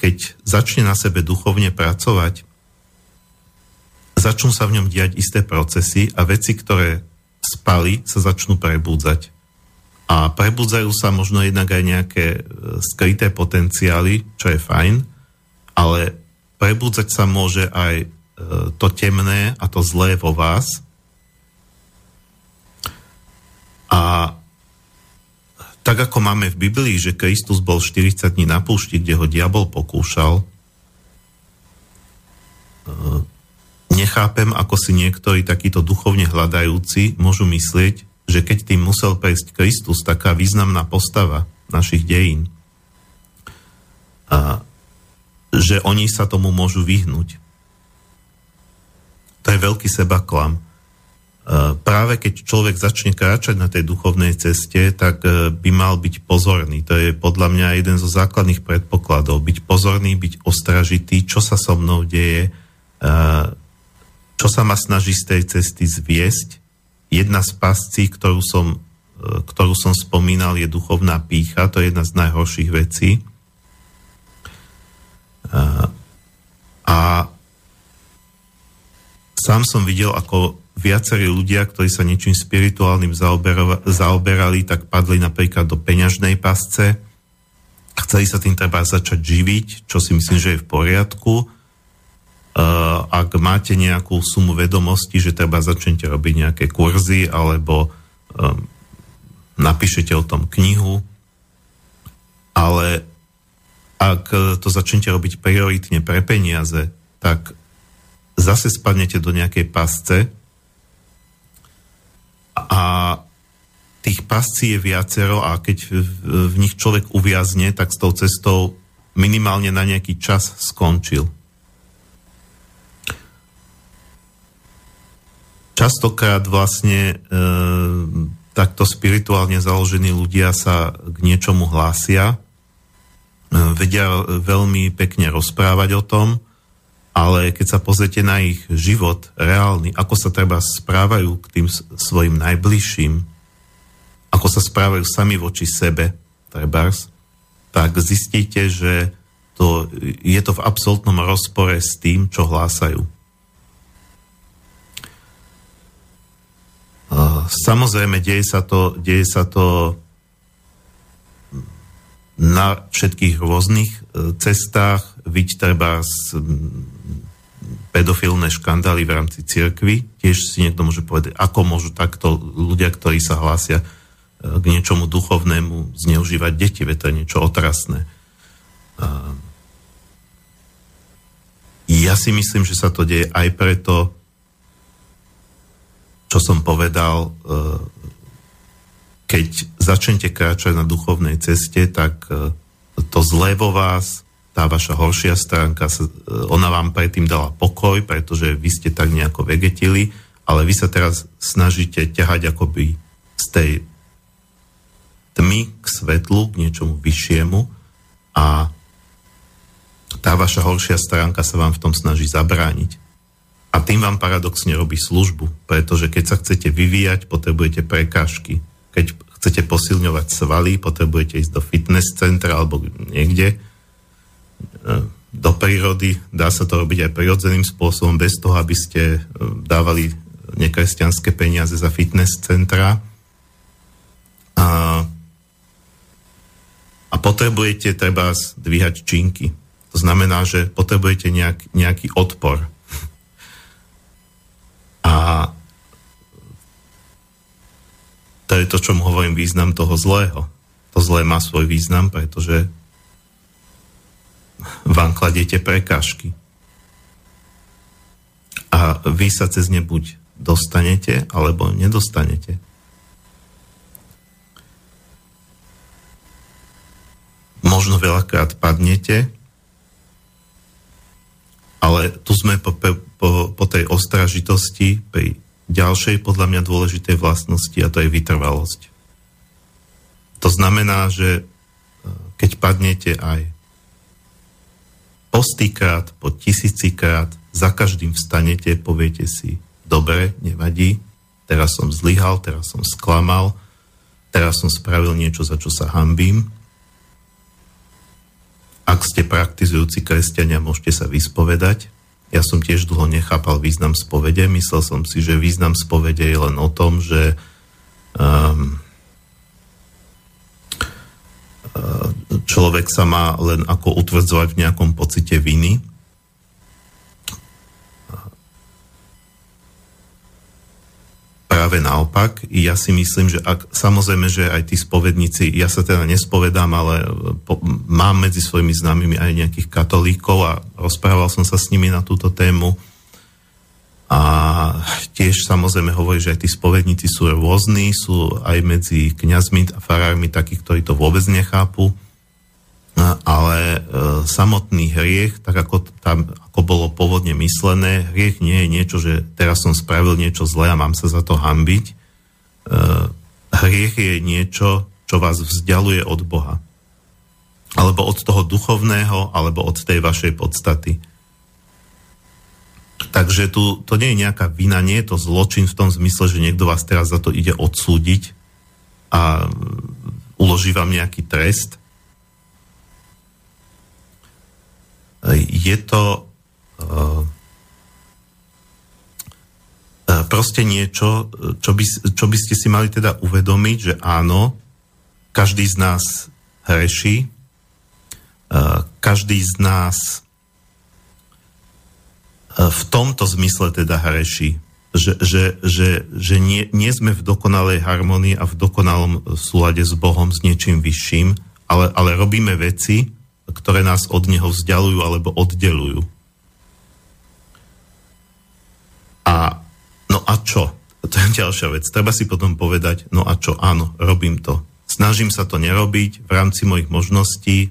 [SPEAKER 1] keď začne na sebe duchovne pracovať, začnú sa v ňom diať isté procesy a veci, ktoré spali, sa začnú prebúdzať. A prebudzajú sa možno jednak aj nejaké e, skryté potenciály, čo je fajn, ale prebudzať sa môže aj e, to temné a to zlé vo vás. A tak ako máme v Biblii, že Kristus bol 40 dní na púšti, kde ho diabol pokúšal, e, nechápem, ako si niektorí takíto duchovne hľadajúci môžu myslieť, že keď tým musel prejsť Kristus, taká významná postava našich dejín, a, že oni sa tomu môžu vyhnúť. To je veľký seba klam práve keď človek začne kráčať na tej duchovnej ceste, tak e, by mal byť pozorný. To je podľa mňa jeden zo základných predpokladov. Byť pozorný, byť ostražitý, čo sa so mnou deje, e, čo sa ma snaží z tej cesty zviesť. Jedna z pascí, ktorú som, e, ktorú som spomínal, je duchovná pícha. To je jedna z najhorších vecí. A sám som videl, ako viacerí ľudia, ktorí sa niečím spirituálnym zaoberali, tak padli napríklad do peňažnej pasce. Chceli sa tým treba začať živiť, čo si myslím, že je v poriadku. Uh, ak máte nejakú sumu vedomostí, že treba začnete robiť nejaké kurzy alebo napíšete o tom knihu, ale ak to začnete robiť prioritne pre peniaze, tak zase spadnete do nejakej pasce, a tých pascí je viacero a keď v nich človek uviazne, tak s tou cestou minimálne na nejaký čas skončil. Častokrát vlastne e, takto spirituálne založení ľudia sa k niečomu hlásia, e, vedia veľmi pekne rozprávať o tom, ale keď sa pozrite na ich život reálny, ako sa treba správajú k tým svojim najbližším, ako sa správajú sami voči sebe, trebárs, tak zistíte, že to, je to v absolútnom rozpore s tým, čo hlásajú. Samozrejme, deje sa to, deje sa to na všetkých rôznych e, cestách, viď treba pedofilné škandály v rámci cirkvy. Tiež si niekto môže povedať, ako môžu takto ľudia, ktorí sa hlásia e, k niečomu duchovnému zneužívať deti, veď to je niečo otrasné. Ja si myslím, že sa to deje aj preto, čo som povedal, e, keď začnete kráčať na duchovnej ceste, tak to zlé vo vás, tá vaša horšia stránka, e, ona vám predtým dala pokoj, pretože vy ste tak nejako vegetili, ale vy sa teraz snažíte ťahať akoby z tej tmy k svetlu, k niečomu vyššiemu a tá vaša horšia stránka sa vám v tom snaží zabrániť. A tým vám paradoxne robí službu, pretože keď sa chcete vyvíjať, potrebujete prekážky. Keď chcete posilňovať svaly, potrebujete ísť do fitness centra alebo niekde do prírody. Dá sa to robiť aj prirodzeným spôsobom, bez toho, aby ste e, dávali nekresťanské peniaze za fitness centra. A, a potrebujete treba dvíhať činky. To znamená, že potrebujete nejak, nejaký odpor a to je to, čo mu hovorím, význam toho zlého. To zlé má svoj význam, pretože vám kladiete prekážky. A vy sa cez ne buď dostanete, alebo nedostanete. Možno veľakrát padnete, ale tu sme po, po, po tej ostražitosti pri ďalšej podľa mňa dôležitej vlastnosti a to je vytrvalosť. To znamená, že e, keď padnete aj postýkrát, po tisícikrát, za každým vstanete, poviete si, dobre, nevadí, teraz som zlyhal, teraz som sklamal, teraz som spravil niečo, za čo sa hambím. Ak ste praktizujúci kresťania, môžete sa vyspovedať, ja som tiež dlho nechápal význam spovede. Myslel som si, že význam spovede je len o tom, že um, človek sa má len ako utvrdzovať v nejakom pocite viny práve naopak. Ja si myslím, že ak, samozrejme, že aj tí spovedníci, ja sa teda nespovedám, ale po, mám medzi svojimi známymi aj nejakých katolíkov a rozprával som sa s nimi na túto tému. A tiež samozrejme hovorí, že aj tí spovedníci sú rôzni, sú aj medzi kňazmi a farármi takí, ktorí to vôbec nechápu ale e, samotný hriech, tak ako, tam, ako bolo pôvodne myslené, hriech nie je niečo, že teraz som spravil niečo zlé a mám sa za to hambiť. E, hriech je niečo, čo vás vzdialuje od Boha. Alebo od toho duchovného, alebo od tej vašej podstaty. Takže tu to nie je nejaká vina, nie je to zločin v tom zmysle, že niekto vás teraz za to ide odsúdiť a uloží vám nejaký trest, je to uh, proste niečo, čo by, čo by ste si mali teda uvedomiť, že áno, každý z nás hreší, uh, každý z nás v tomto zmysle teda hreší, že, že, že, že nie, nie sme v dokonalej harmonii a v dokonalom súlade s Bohom, s niečím vyšším, ale, ale robíme veci, ktoré nás od neho vzdialujú alebo oddelujú. A no a čo? To je ďalšia vec. Treba si potom povedať, no a čo? Áno, robím to. Snažím sa to nerobiť v rámci mojich možností.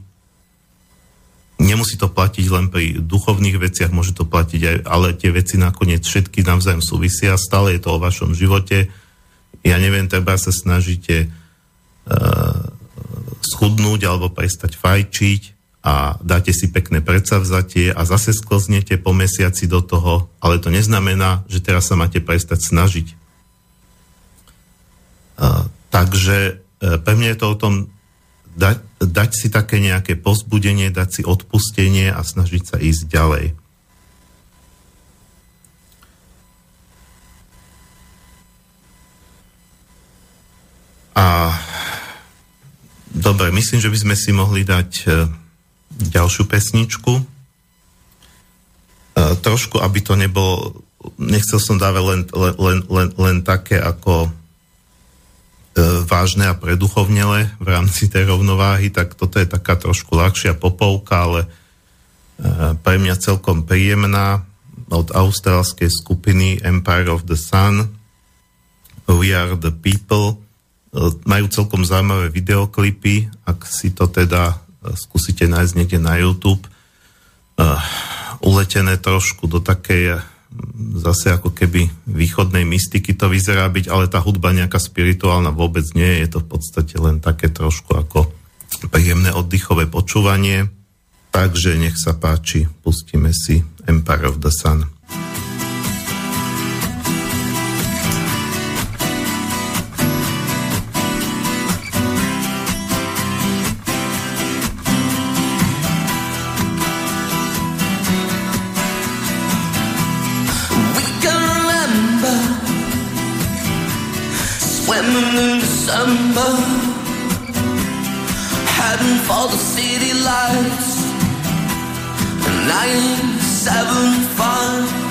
[SPEAKER 1] Nemusí to platiť len pri duchovných veciach, môže to platiť aj, ale tie veci nakoniec všetky navzájom súvisia. Stále je to o vašom živote. Ja neviem, treba sa snažíte uh, schudnúť alebo prestať fajčiť, a dáte si pekné predsavzatie a zase sklznete po mesiaci do toho, ale to neznamená, že teraz sa máte prestať snažiť. A, takže e, pre mňa je to o tom dať, dať si také nejaké pozbudenie, dať si odpustenie a snažiť sa ísť ďalej. A dobre, myslím, že by sme si mohli dať e, ďalšiu pesničku. E, trošku, aby to nebolo, nechcel som dávať len, len, len, len také ako vážne a preduchovnele v rámci tej rovnováhy, tak toto je taká trošku ľahšia popovka, ale pre mňa celkom príjemná od austrálskej skupiny Empire of the Sun We Are the People majú celkom zaujímavé videoklipy, ak si to teda e, skúsite nájsť niekde na YouTube. Uletené trošku do takej zase ako keby východnej mystiky to vyzerá byť, ale tá hudba nejaká spirituálna vôbec nie, je to v podstate len také trošku ako príjemné oddychové počúvanie. Takže nech sa páči, pustíme si Empire of the Sun. December.
[SPEAKER 3] Heading for the city lights.
[SPEAKER 1] 975.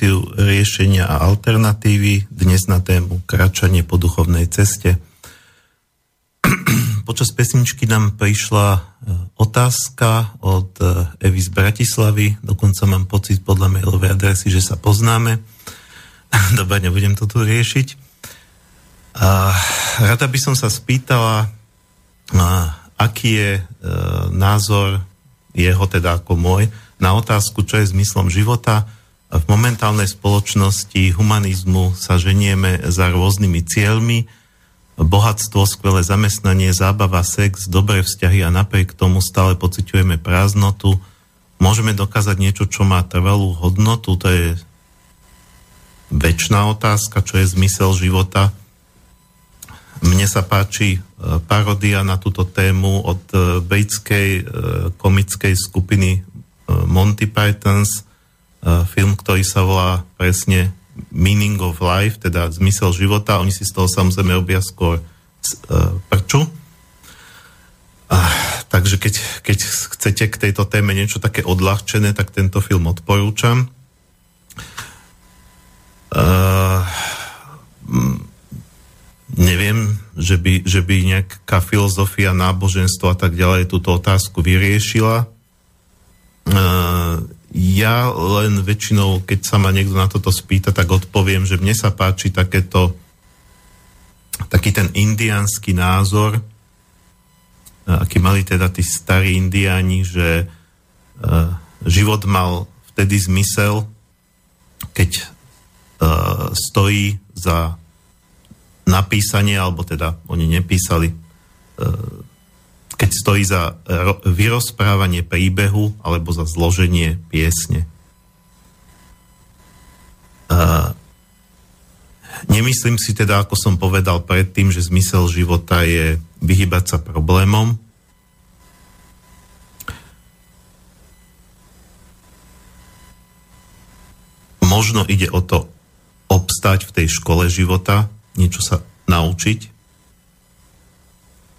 [SPEAKER 1] reláciu riešenia a alternatívy dnes na tému kračanie po duchovnej ceste. Počas pesničky nám prišla e, otázka od e, Evy z Bratislavy, dokonca mám pocit podľa mailovej adresy, že sa poznáme. Dobre, nebudem to tu riešiť. A rada by som sa spýtala, aký je e, názor jeho, teda ako môj, na otázku, čo je zmyslom života. V momentálnej spoločnosti humanizmu sa ženieme za rôznymi cieľmi, bohatstvo, skvelé zamestnanie, zábava, sex, dobré vzťahy a napriek tomu stále pociťujeme prázdnotu. Môžeme dokázať niečo, čo má trvalú hodnotu, to je väčšiná otázka, čo je zmysel života. Mne sa páči e, parodia na túto tému od e, britskej e, komickej skupiny Monty Pythons, film, ktorý sa volá presne Meaning of Life, teda zmysel života. Oni si z toho samozrejme robia skôr prču. Takže keď, keď chcete k tejto téme niečo také odľahčené, tak tento film odporúčam. Uh, neviem, že by, že by nejaká filozofia, náboženstvo a tak ďalej túto otázku vyriešila. Uh, ja len väčšinou, keď sa ma niekto na toto spýta, tak odpoviem, že mne sa páči takéto taký ten indiánsky názor, aký mali teda tí starí indiáni, že uh, život mal vtedy zmysel, keď uh, stojí za napísanie, alebo teda oni nepísali, e, keď stojí za vyrozprávanie príbehu alebo za zloženie piesne. E, nemyslím si teda, ako som povedal predtým, že zmysel života je vyhybať sa problémom. Možno ide o to obstať v tej škole života, niečo sa naučiť,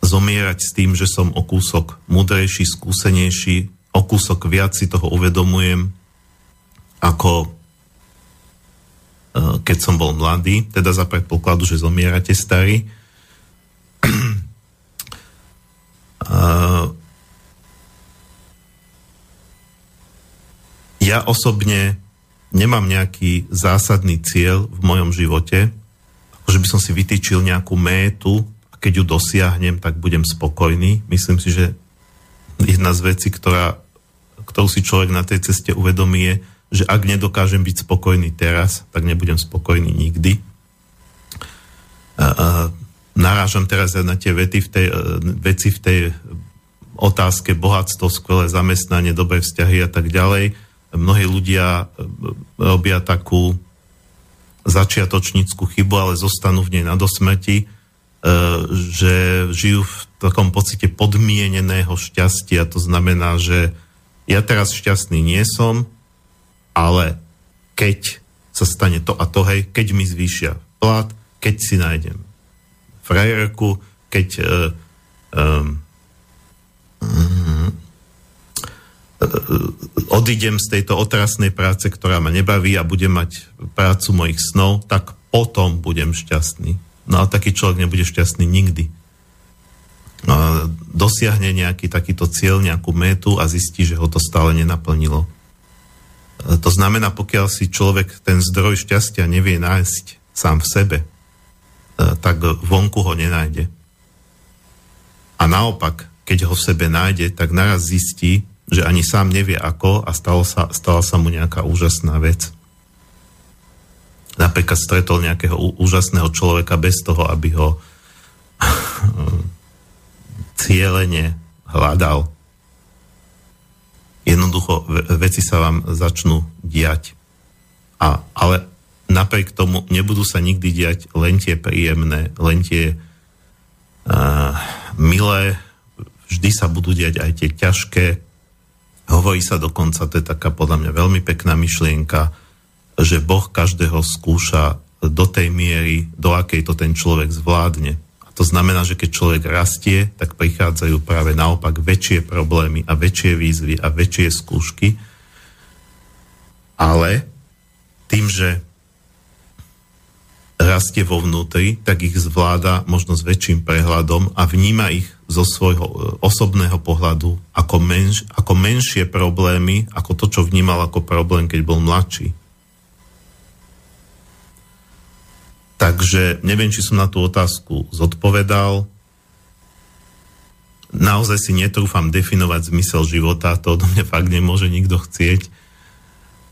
[SPEAKER 1] zomierať s tým, že som o kúsok mudrejší, skúsenejší, o kúsok viac si toho uvedomujem, ako e, keď som bol mladý, teda za predpokladu, že zomierate starí. Ja osobne nemám nejaký zásadný cieľ v mojom živote, že by som si vytýčil nejakú métu keď ju dosiahnem, tak budem spokojný. Myslím si, že jedna z vecí, ktorá, ktorú si človek na tej ceste uvedomí je, že ak nedokážem byť spokojný teraz, tak nebudem spokojný nikdy. A, narážam teraz na tie vety v tej, veci v tej otázke bohatstvo, skvelé zamestnanie, dobré vzťahy a tak ďalej. Mnohí ľudia robia takú začiatočníckú chybu, ale zostanú v nej na dosmeti, e, že žijú v takom pocite podmieneného šťastia. To znamená, že ja teraz šťastný nie som, ale keď sa stane to a to, hej, keď mi zvýšia plat, keď si nájdem frajerku, keď uh, um, odídem z tejto otrasnej práce, ktorá ma nebaví a budem mať prácu mojich snov, tak potom budem šťastný. No a taký človek nebude šťastný nikdy. No, dosiahne nejaký takýto cieľ, nejakú métu a zistí, že ho to stále nenaplnilo. To znamená, pokiaľ si človek ten zdroj šťastia nevie nájsť sám v sebe, e, tak vonku ho nenájde. A naopak, keď ho v sebe nájde, tak naraz zistí, že ani sám nevie ako a stalo sa, stala sa mu nejaká úžasná vec. Napríklad stretol nejakého úžasného človeka bez toho, aby ho cieľene hľadal. Jednoducho veci sa vám začnú diať. A, ale napriek tomu nebudú sa nikdy diať len tie príjemné, len tie uh, milé, vždy sa budú diať aj tie ťažké, Hovorí sa dokonca, to je taká podľa mňa veľmi pekná myšlienka, že Boh každého skúša do tej miery, do akej to ten človek zvládne. A to znamená, že keď človek rastie, tak prichádzajú práve naopak väčšie problémy a väčšie výzvy a väčšie skúšky. Ale tým, že rastie vo vnútri, tak ich zvláda možno s väčším prehľadom a vníma ich zo svojho e, osobného pohľadu ako, menš, ako menšie problémy, ako to, čo vnímal ako problém, keď bol mladší. Takže neviem, či som na tú otázku zodpovedal. Naozaj si netrúfam definovať zmysel života, to odo mňa fakt nemôže nikto chcieť,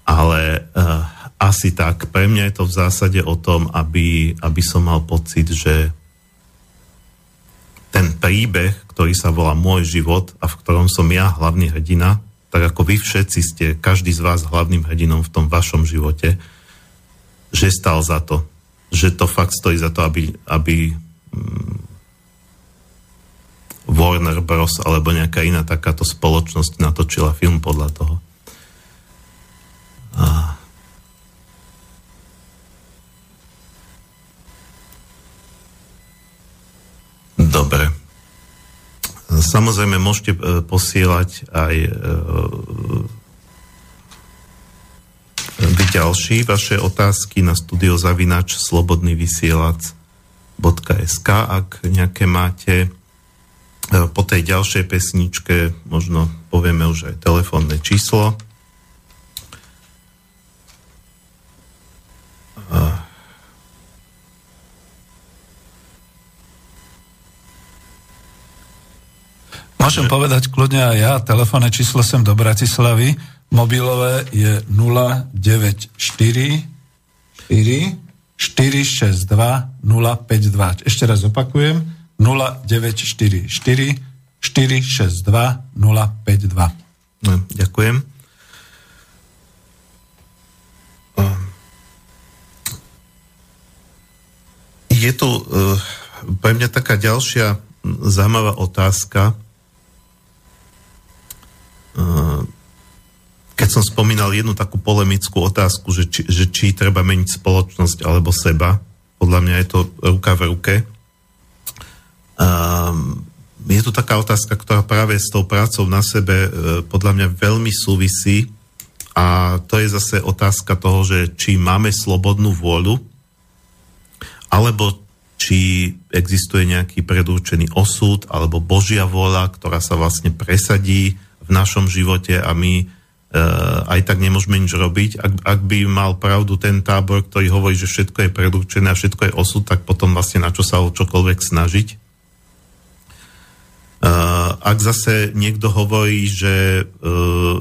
[SPEAKER 1] ale uh, asi tak. Pre mňa je to v zásade o tom, aby, aby som mal pocit, že ten príbeh, ktorý sa volá Môj život a v ktorom som ja hlavný hrdina, tak ako vy všetci ste, každý z vás hlavným hrdinom v tom vašom živote, že stal za to že to fakt stojí za to, aby, aby mm, Warner Bros. alebo nejaká iná takáto spoločnosť natočila film podľa toho. A... Dobre. Samozrejme, môžete e, posielať aj e, vy ďalší vaše otázky na studiozavinač slobodnyvysielac.sk ak nejaké máte. E, po tej ďalšej pesničke možno povieme už aj telefónne číslo.
[SPEAKER 4] Môžem povedať kľudne aj ja, telefónne číslo sem do Bratislavy mobilové je 094 4 462 052. Ešte raz opakujem 0944 462 052.
[SPEAKER 1] No, ďakujem. Je tu uh, pre mňa taká ďalšia zaujímavá otázka. Uh, keď som spomínal jednu takú polemickú otázku, že či, že či treba meniť spoločnosť alebo seba, podľa mňa je to ruka v ruke. Um, je tu taká otázka, ktorá práve s tou prácou na sebe e, podľa mňa veľmi súvisí a to je zase otázka toho, že či máme slobodnú vôľu alebo či existuje nejaký predurčený osud alebo Božia vôľa, ktorá sa vlastne presadí v našom živote a my aj tak nemôžeme nič robiť. Ak, ak by mal pravdu ten tábor, ktorý hovorí, že všetko je predurčené a všetko je osud, tak potom vlastne na čo sa o čokoľvek snažiť. Uh, ak zase niekto hovorí, že uh,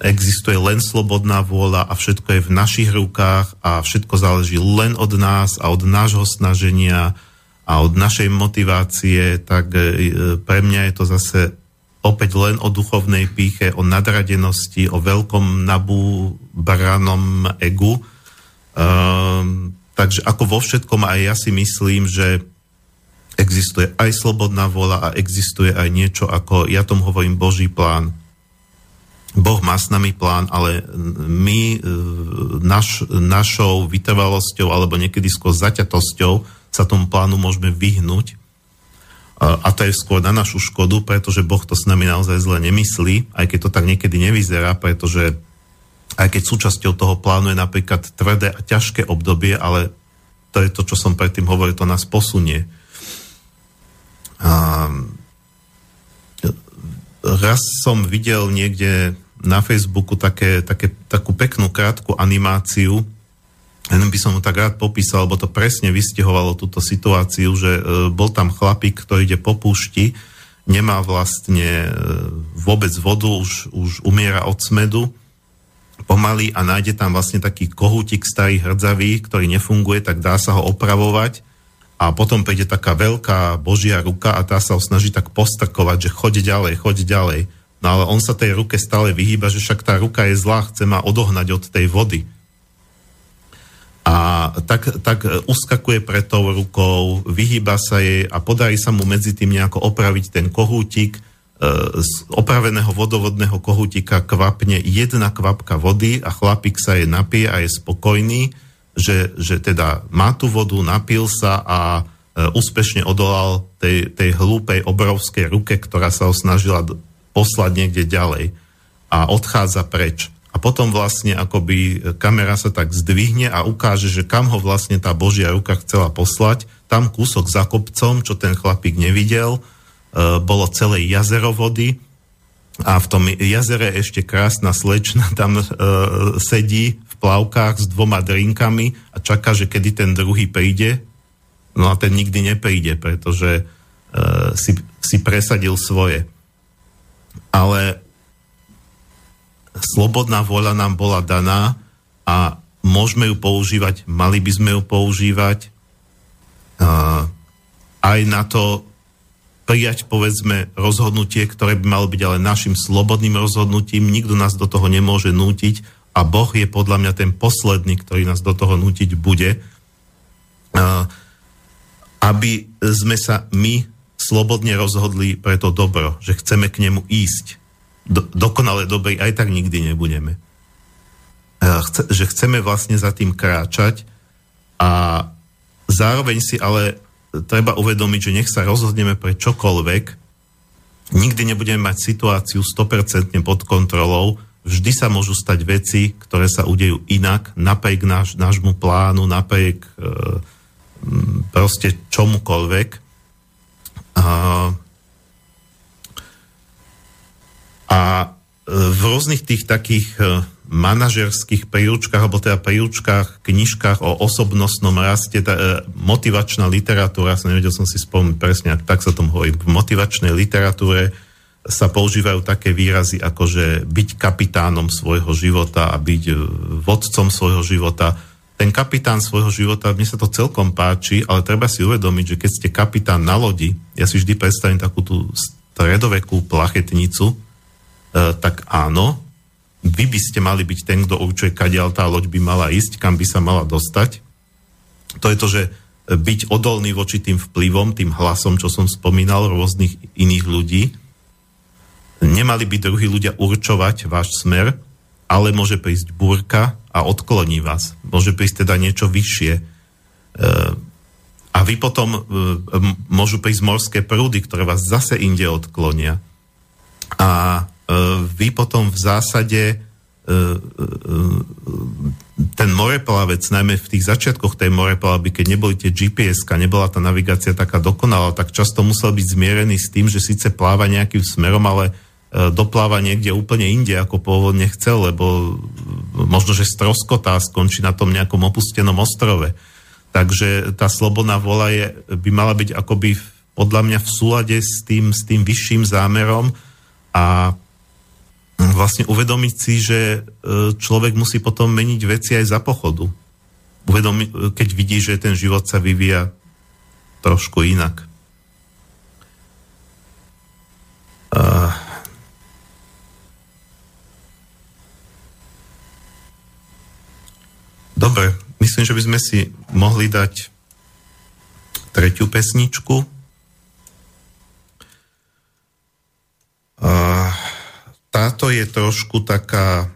[SPEAKER 1] existuje len slobodná vôľa a všetko je v našich rukách a všetko záleží len od nás a od nášho snaženia a od našej motivácie, tak pre mňa je to zase opäť len o duchovnej píche, o nadradenosti, o veľkom nabúbranom egu. Um, takže ako vo všetkom aj ja si myslím, že existuje aj slobodná vola a existuje aj niečo ako, ja tomu hovorím, Boží plán. Boh má s nami plán, ale my e, naš, našou vytrvalosťou alebo niekedy skôr zaťatosťou sa tomu plánu môžeme vyhnúť a to je skôr na našu škodu, pretože Boh to s nami naozaj zle nemyslí, aj keď to tak niekedy nevyzerá, pretože aj keď súčasťou toho plánu je napríklad tvrdé a ťažké obdobie, ale to je to, čo som predtým hovoril, to nás posunie. A raz som videl niekde na Facebooku také, také, takú peknú krátku animáciu, len by som mu tak rád popísal, lebo to presne vystihovalo túto situáciu, že e, bol tam chlapík, ktorý ide po púšti, nemá vlastne e, vôbec vodu, už, už umiera od smedu, pomaly a nájde tam vlastne taký kohútik starý hrdzavý, ktorý nefunguje, tak dá sa ho opravovať a potom príde taká veľká božia ruka a tá sa ho snaží tak postrkovať, že choď ďalej, choď ďalej. No ale on sa tej ruke stále vyhýba, že však tá ruka je zlá, chce ma odohnať od tej vody a tak, tak uskakuje pred tou rukou, vyhýba sa jej a podarí sa mu medzi tým nejako opraviť ten kohútik. E, z opraveného vodovodného kohútika kvapne jedna kvapka vody a chlapík sa jej napije a je spokojný, že, že teda má tú vodu, napil sa a e, úspešne odolal tej, tej hlúpej obrovskej ruke, ktorá sa ho snažila poslať niekde ďalej a odchádza preč. A potom vlastne akoby kamera sa tak zdvihne a ukáže, že kam ho vlastne tá Božia ruka chcela poslať. Tam kúsok za kopcom, čo ten chlapík nevidel, e, bolo celé jazero vody a v tom jazere ešte krásna slečna tam e, sedí v plavkách s dvoma drinkami a čaká, že kedy ten druhý príde. No a ten nikdy nepríde, pretože e, si, si presadil svoje. Ale slobodná voľa nám bola daná a môžeme ju používať, mali by sme ju používať uh, aj na to prijať, povedzme, rozhodnutie, ktoré by malo byť ale našim slobodným rozhodnutím. Nikto nás do toho nemôže nútiť a Boh je podľa mňa ten posledný, ktorý nás do toho nútiť bude. Uh, aby sme sa my slobodne rozhodli pre to dobro, že chceme k nemu ísť do, dokonale dobrý aj tak nikdy nebudeme. Chce, že chceme vlastne za tým kráčať a zároveň si ale treba uvedomiť, že nech sa rozhodneme pre čokoľvek, nikdy nebudeme mať situáciu 100% pod kontrolou, vždy sa môžu stať veci, ktoré sa udejú inak, napriek náš, nášmu plánu, napriek e, proste čomukoľvek. A, A e, v rôznych tých takých e, manažerských príručkách, alebo teda príručkách, knižkách o osobnostnom raste, tá, e, motivačná literatúra, som nevedel som si spomínať presne, tak sa tomu hovorí, v motivačnej literatúre sa používajú také výrazy ako, že byť kapitánom svojho života a byť vodcom svojho života. Ten kapitán svojho života, mne sa to celkom páči, ale treba si uvedomiť, že keď ste kapitán na lodi, ja si vždy predstavím takú tú stredovekú plachetnicu, tak áno, vy by ste mali byť ten, kto určuje, kadiaľ tá loď by mala ísť, kam by sa mala dostať. To je to, že byť odolný voči tým vplyvom, tým hlasom, čo som spomínal, rôznych iných ľudí. Nemali by druhí ľudia určovať váš smer, ale môže prísť búrka a odkloní vás. Môže prísť teda niečo vyššie. E, a vy potom e, môžu prísť morské prúdy, ktoré vás zase inde odklonia. A E, vy potom v zásade e, e, ten moreplavec, najmä v tých začiatkoch tej moreplavby, keď neboli tie gps nebola tá navigácia taká dokonalá, tak často musel byť zmierený s tým, že síce pláva nejakým smerom, ale dopláva niekde úplne inde, ako pôvodne chcel, lebo možno, že stroskotá skončí na tom nejakom opustenom ostrove. Takže tá slobodná vola je, by mala byť akoby podľa mňa v súlade s tým, s tým vyšším zámerom a vlastne uvedomiť si, že e, človek musí potom meniť veci aj za pochodu. Uvedomi, keď vidí, že ten život sa vyvíja trošku inak. Dobre, myslím, že by sme si mohli dať tretiu pesničku. Uh, táto je trošku taká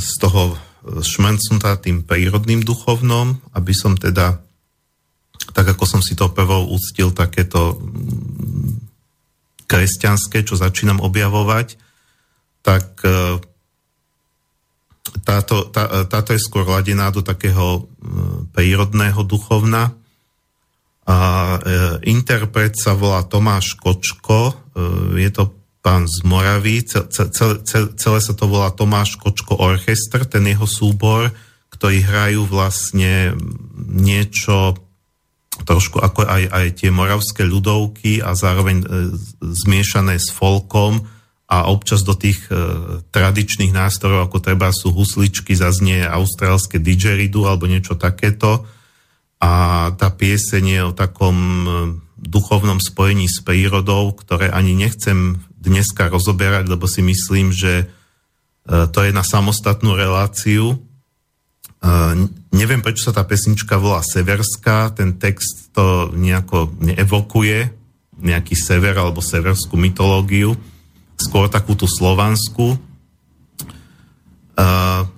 [SPEAKER 1] z toho šmencnutá tým prírodným duchovnom, aby som teda, tak ako som si to prvou úctil, takéto kresťanské, čo začínam objavovať, tak e, táto, tá, táto je skôr ladená do takého prírodného duchovna. A e, interpret sa volá Tomáš Kočko, e, je to pán z Moravy, celé, celé sa to volá Tomáš Kočko Orchester, ten jeho súbor, ktorí hrajú vlastne niečo trošku ako aj, aj tie moravské ľudovky a zároveň e, zmiešané s folkom a občas do tých e, tradičných nástrojov, ako treba sú husličky, zaznie austrálske didgeridoo alebo niečo takéto. A tá pieseň je o takom e, duchovnom spojení s prírodou, ktoré ani nechcem dneska rozoberať, lebo si myslím, že e, to je na samostatnú reláciu. E, neviem, prečo sa tá pesnička volá Severská, ten text to nejako neevokuje, nejaký sever alebo severskú mytológiu, skôr takú tú slovanskú. Uh,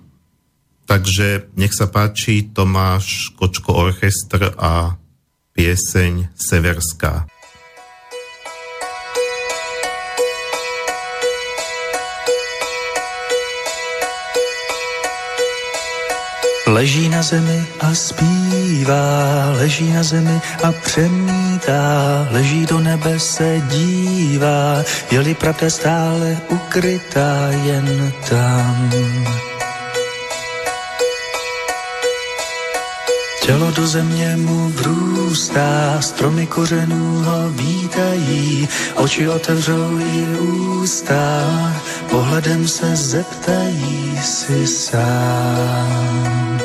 [SPEAKER 1] takže nech sa páči Tomáš Kočko Orchestr a pieseň Severská.
[SPEAKER 5] Leží na zemi a zpívá, leží na zemi a přemítá, leží do nebe se dívá, je-li pravda stále ukrytá jen tam. Tělo do země mu vrůstá, stromy kořenů ho vítají, oči otevřou i ústa, pohledem se zeptají si sám.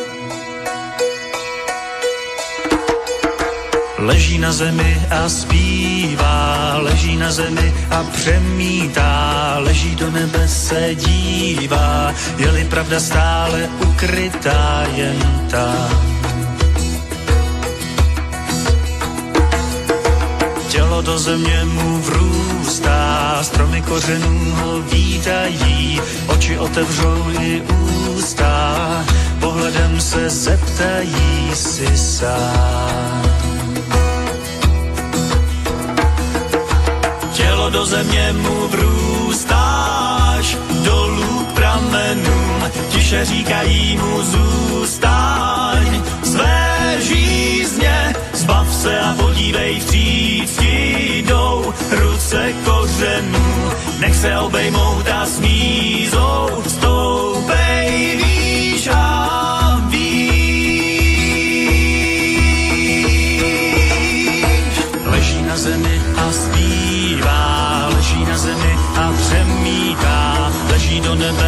[SPEAKER 5] Leží na zemi a zpívá, leží na zemi a přemítá, leží do nebe se dívá, je-li pravda stále ukrytá jen tam. Tělo do země mu vrůstá, stromy kořenů ho vítají, oči otevřou i ústa, pohledem se zeptají si sám. Do země mu vrůstáš, dolů k pramenům, tiše říkají mu zůstaň, své žízně, zbav se a podívej vstříc, ti jdou ruce kořenů, nech se obejmout a smízou, stoupej výš a výš. Leží na zemi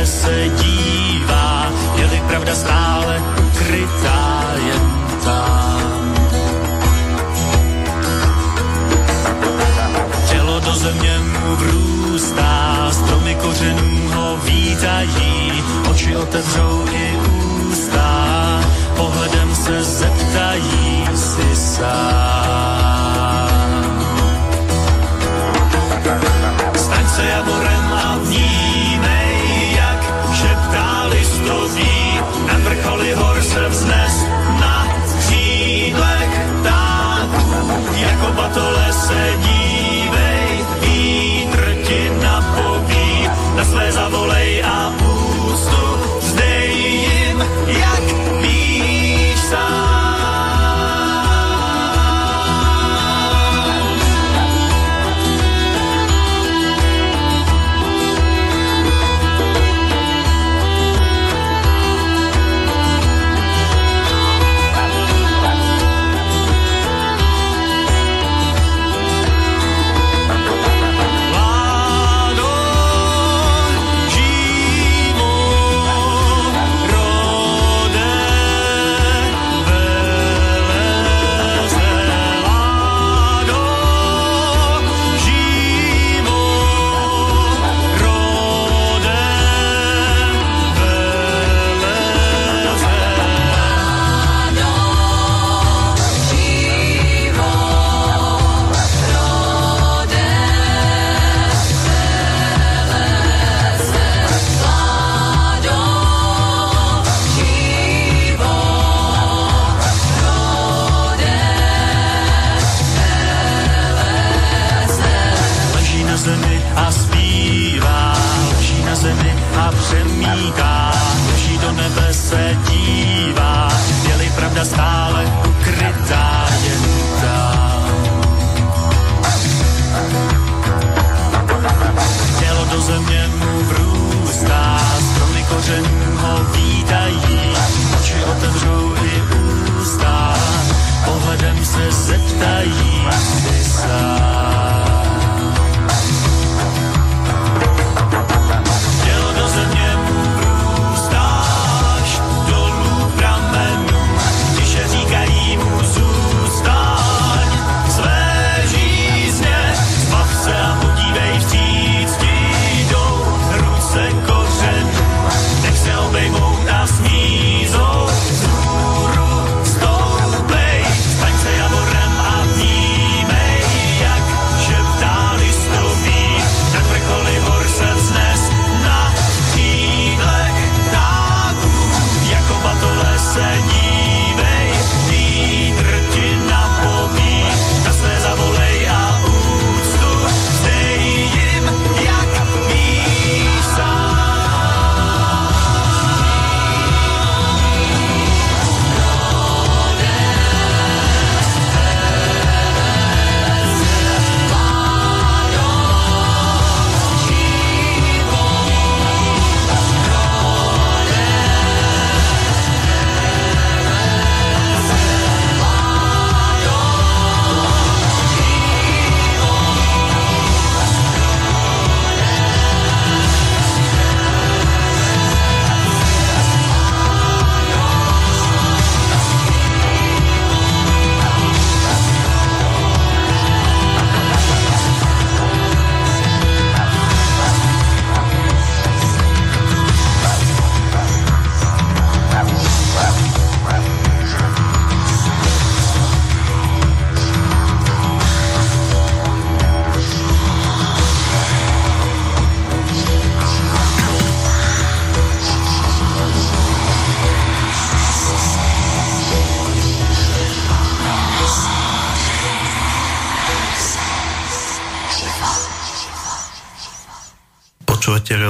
[SPEAKER 5] se dívá, je-li pravda stále ukrytá jen tam. Tělo do země mu vrůstá, stromy kořenů ho vítají, oči otevřou i ústa, pohledem se zeptají si sám.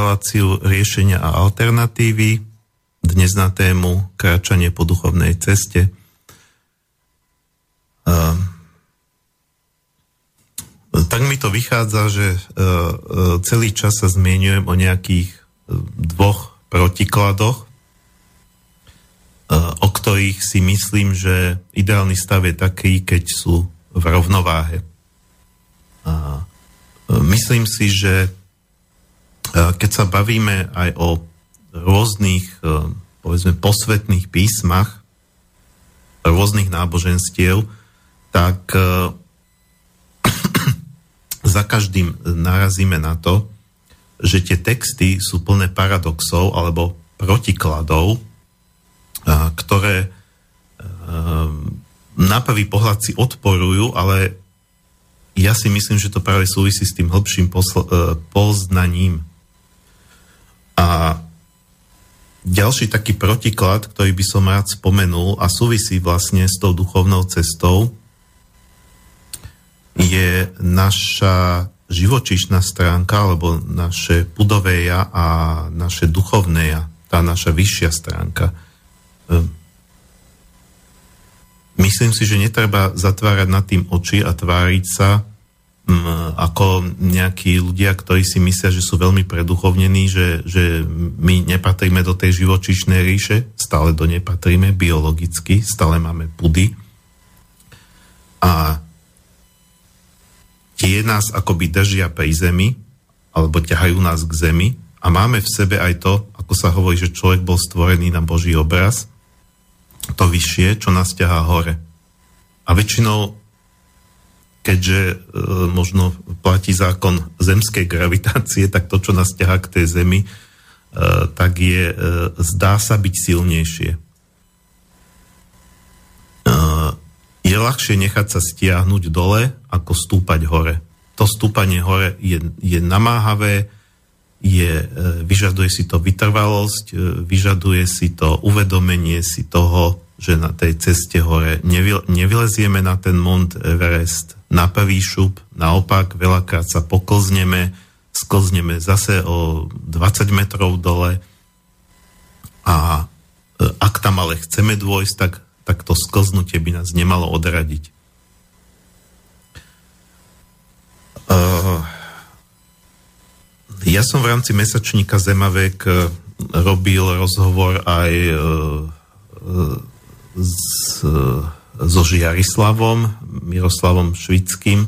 [SPEAKER 1] Reláciu riešenia a alternatívy. Dnes na tému kráčanie po duchovnej ceste. Uh, tak mi to vychádza, že uh, celý čas sa zmienujem o nejakých dvoch protikladoch, o ktorých si myslím, že ideálny stav je taký, keď sú v rovnováhe. Myslím si, že keď sa bavíme aj o rôznych, povedzme, posvetných písmach, rôznych náboženstiev, tak za každým narazíme na to, že tie texty sú plné paradoxov alebo protikladov, ktoré na prvý pohľad si odporujú, ale ja si myslím, že to práve súvisí s tým hĺbším posl- e, poznaním. A ďalší taký protiklad, ktorý by som rád spomenul a súvisí vlastne s tou duchovnou cestou, je naša živočišná stránka, alebo naše pudové ja a naše duchovné ja, tá naša vyššia stránka. Ehm, myslím si, že netreba zatvárať nad tým oči a tváriť sa ako nejakí ľudia, ktorí si myslia, že sú veľmi preduchovnení, že, že my nepatríme do tej živočišnej ríše, stále do nepatríme biologicky, stále máme pudy. A tie nás akoby držia pri zemi, alebo ťahajú nás k zemi a máme v sebe aj to, ako sa hovorí, že človek bol stvorený na Boží obraz, to vyššie, čo nás ťahá hore. A väčšinou, keďže e, možno platí zákon zemskej gravitácie, tak to, čo nás ťahá k tej zemi, e, tak je, e, zdá sa byť silnejšie. E, je ľahšie nechať sa stiahnuť dole, ako stúpať hore. To stúpanie hore je, je namáhavé, je, e, vyžaduje si to vytrvalosť, e, vyžaduje si to uvedomenie si toho, že na tej ceste hore nevy, nevylezieme na ten Mont Everest na prvý šup, naopak veľakrát sa poklzneme, sklzneme zase o 20 metrov dole a e, ak tam ale chceme dôjsť, tak tak to sklznutie by nás nemalo odradiť. Uh, ja som v rámci mesačníka Zemavek uh, robil rozhovor aj s, so Žiarislavom, Miroslavom Švickým,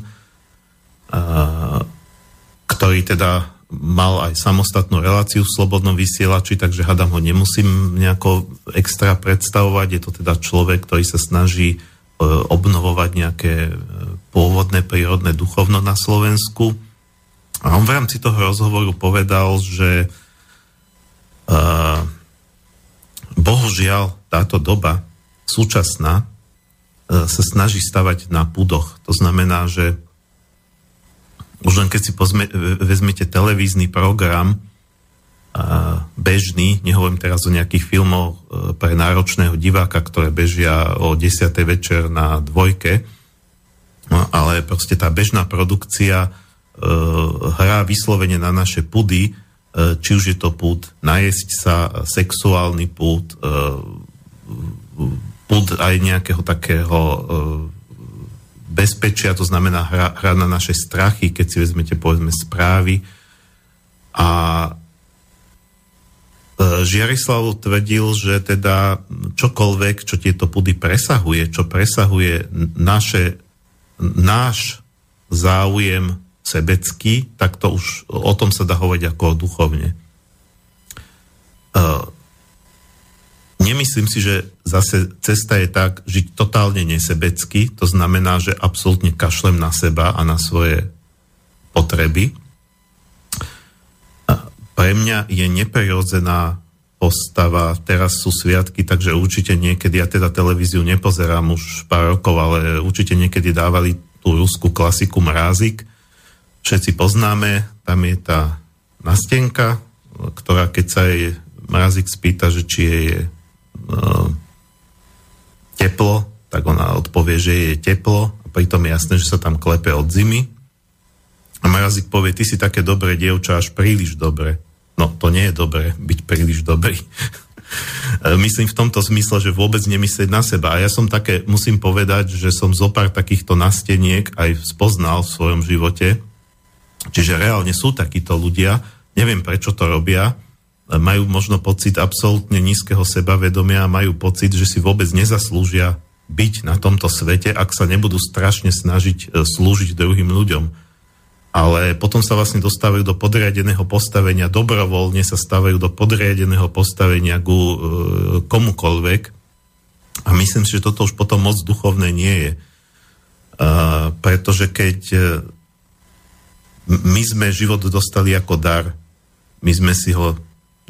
[SPEAKER 1] ktorý teda mal aj samostatnú reláciu v Slobodnom vysielači, takže hadam ho nemusím nejako extra predstavovať. Je to teda človek, ktorý sa snaží e, obnovovať nejaké e, pôvodné prírodné duchovno na Slovensku. A on v rámci toho rozhovoru povedal, že uh, bohužiaľ táto doba súčasná uh, sa snaží stavať na pudoch. To znamená, že už len keď si pozme, vezmete televízny program, a bežný, nehovorím teraz o nejakých filmoch e, pre náročného diváka, ktoré bežia o 10. večer na dvojke, no, ale proste tá bežná produkcia e, hrá vyslovene na naše pudy, e, či už je to púd najesť sa, sexuálny púd, e, púd aj nejakého takého e, bezpečia, to znamená hra, hra na naše strachy, keď si vezmete povedzme správy. A e, Žiarislav tvrdil, že teda čokoľvek, čo tieto pudy presahuje, čo presahuje naše, náš záujem sebecký, tak to už o tom sa dá hovoriť ako duchovne. Nemyslím si, že zase cesta je tak žiť totálne nesebecky, to znamená, že absolútne kašlem na seba a na svoje potreby. Pre mňa je neprirodzená postava, teraz sú sviatky, takže určite niekedy, ja teda televíziu nepozerám už pár rokov, ale určite niekedy dávali tú ruskú klasiku Mrázik. Všetci poznáme, tam je tá nastenka, ktorá keď sa jej Mrázik spýta, že či je uh, teplo, tak ona odpovie, že je teplo a pritom je jasné, že sa tam klepe od zimy. A Mrazík povie, ty si také dobré dievča, až príliš dobré. No, to nie je dobré, byť príliš dobrý. Myslím v tomto zmysle, že vôbec nemyslieť na seba. A ja som také, musím povedať, že som zo pár takýchto nasteniek aj spoznal v svojom živote. Čiže reálne sú takíto ľudia, neviem prečo to robia, majú možno pocit absolútne nízkeho sebavedomia a majú pocit, že si vôbec nezaslúžia byť na tomto svete, ak sa nebudú strašne snažiť e, slúžiť druhým ľuďom ale potom sa vlastne dostávajú do podriadeného postavenia, dobrovoľne sa stávajú do podriadeného postavenia ku e, komukolvek. A myslím si, že toto už potom moc duchovné nie je. E, pretože keď my sme život dostali ako dar, my sme si ho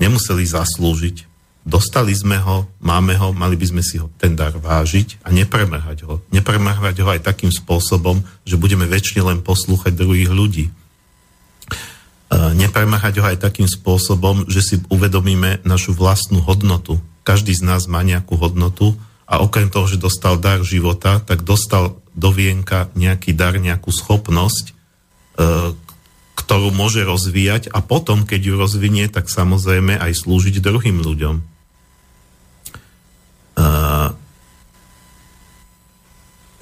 [SPEAKER 1] nemuseli zaslúžiť, Dostali sme ho, máme ho, mali by sme si ho ten dar vážiť a nepremrhať ho. Nepremrhať ho aj takým spôsobom, že budeme väčšine len poslúchať druhých ľudí. E, nepremrhať ho aj takým spôsobom, že si uvedomíme našu vlastnú hodnotu. Každý z nás má nejakú hodnotu a okrem toho, že dostal dar života, tak dostal do vienka nejaký dar, nejakú schopnosť, e, ktorú môže rozvíjať a potom, keď ju rozvinie, tak samozrejme aj slúžiť druhým ľuďom. Uh,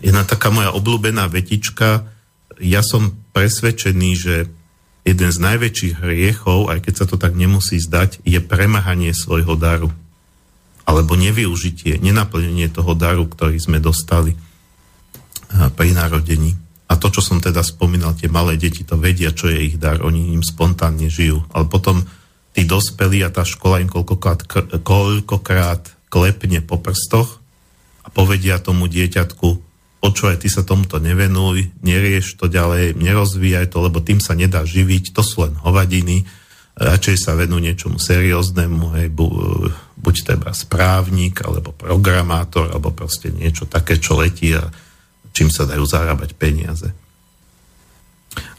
[SPEAKER 1] jedna taká moja obľúbená vetička, ja som presvedčený, že jeden z najväčších hriechov, aj keď sa to tak nemusí zdať, je premahanie svojho daru. Alebo nevyužitie, nenaplnenie toho daru, ktorý sme dostali pri narodení. A to, čo som teda spomínal, tie malé deti to vedia, čo je ich dar, oni im spontánne žijú. Ale potom tí dospelí a tá škola im koľkokrát, koľkokrát klepne po prstoch a povedia tomu dieťatku, počúvaj, ty sa tomuto nevenuj, nerieš to ďalej, nerozvíjaj to, lebo tým sa nedá živiť, to sú len hovadiny, radšej sa venú niečomu serióznemu, hej, bu, buď teda správnik, alebo programátor, alebo proste niečo také, čo letí a čím sa dajú zarábať peniaze.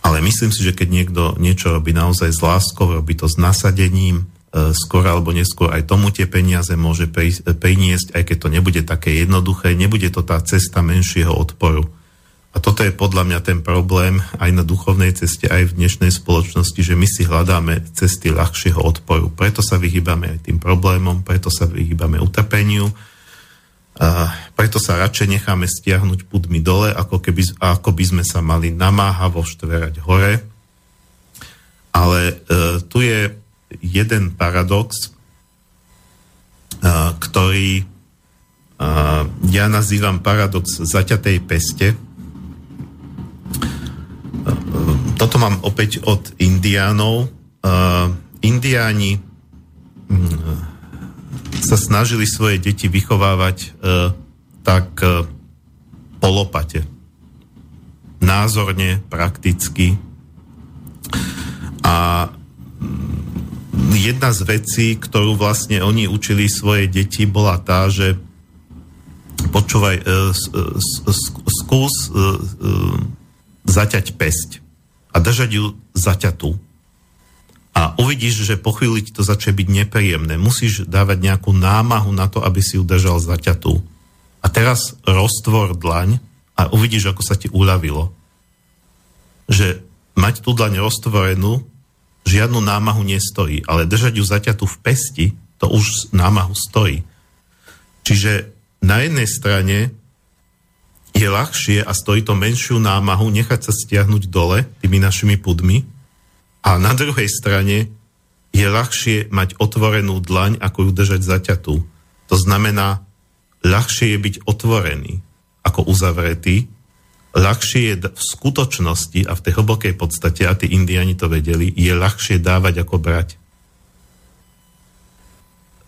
[SPEAKER 1] Ale myslím si, že keď niekto niečo robí naozaj s láskou, robí to s nasadením, E, skôr alebo neskôr aj tomu tie peniaze môže priniesť, aj keď to nebude také jednoduché, nebude to tá cesta menšieho odporu. A toto je podľa mňa ten problém aj na duchovnej ceste, aj v dnešnej spoločnosti, že my si hľadáme cesty ľahšieho odporu. Preto sa vyhýbame aj tým problémom, preto sa vyhýbame utrpeniu, a preto sa radšej necháme stiahnuť púdmi dole, ako, keby, ako by sme sa mali namáhavo štverať hore. Ale e, tu je jeden paradox, ktorý ja nazývam paradox zaťatej peste. Toto mám opäť od indiánov. Indiáni mm, sa snažili svoje deti vychovávať e, tak e, polopate. Názorne, prakticky. A jedna z vecí, ktorú vlastne oni učili svoje deti, bola tá, že počúvaj, e, skús e, e, zaťať pesť a držať ju zaťatú. A uvidíš, že po chvíli ti to začne byť nepríjemné. Musíš dávať nejakú námahu na to, aby si ju držal zaťatú. A teraz roztvor dlaň a uvidíš, ako sa ti uľavilo. Že mať tú dlaň roztvorenú žiadnu námahu nestojí, ale držať ju zaťatú v pesti, to už námahu stojí. Čiže na jednej strane je ľahšie a stojí to menšiu námahu nechať sa stiahnuť dole tými našimi pudmi a na druhej strane je ľahšie mať otvorenú dlaň, ako ju držať zaťatú. To znamená, ľahšie je byť otvorený ako uzavretý ľahšie je v skutočnosti a v tej hlbokej podstate, a tí indiani to vedeli, je ľahšie dávať ako brať.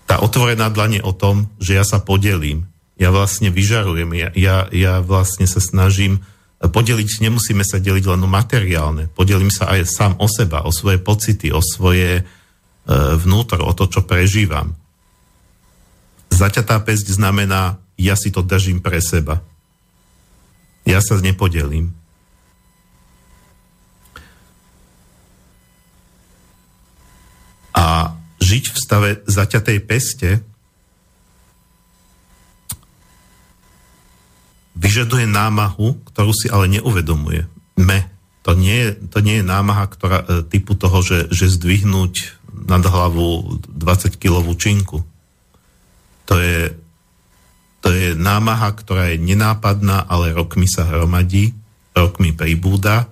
[SPEAKER 1] Tá otvorená dlanie o tom, že ja sa podelím, ja vlastne vyžarujem, ja, ja, ja vlastne sa snažím podeliť, nemusíme sa deliť len o materiálne, podelím sa aj sám o seba, o svoje pocity, o svoje e, vnútro, o to, čo prežívam. Zaťatá pesť znamená, ja si to držím pre seba ja sa nepodelím. A žiť v stave zaťatej peste vyžaduje námahu, ktorú si ale neuvedomuje. Me. To nie, je- to nie je námaha ktorá, e, typu toho, že, že zdvihnúť nad hlavu 20-kilovú činku. To je, to je námaha, ktorá je nenápadná, ale rokmi sa hromadí, rokmi pribúda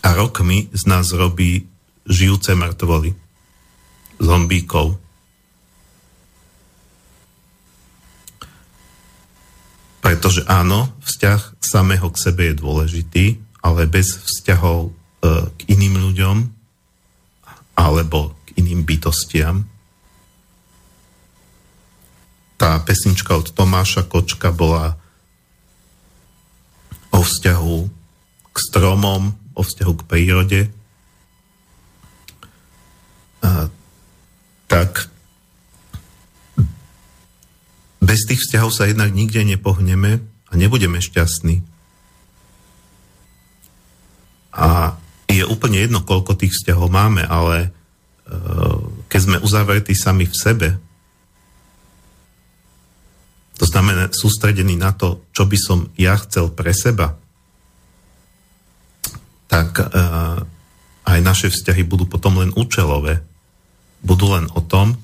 [SPEAKER 1] a rokmi z nás robí žijúce mŕtvoly. Zombíkov. Pretože áno, vzťah samého k sebe je dôležitý, ale bez vzťahov e, k iným ľuďom alebo k iným bytostiam. Tá pesnička od Tomáša Kočka bola o vzťahu k stromom, o vzťahu k prírode. A, tak bez tých vzťahov sa jednak nikde nepohneme a nebudeme šťastní. A je úplne jedno, koľko tých vzťahov máme, ale e, keď sme uzavretí sami v sebe, to znamená sústredení na to, čo by som ja chcel pre seba, tak e, aj naše vzťahy budú potom len účelové. Budú len o tom, e,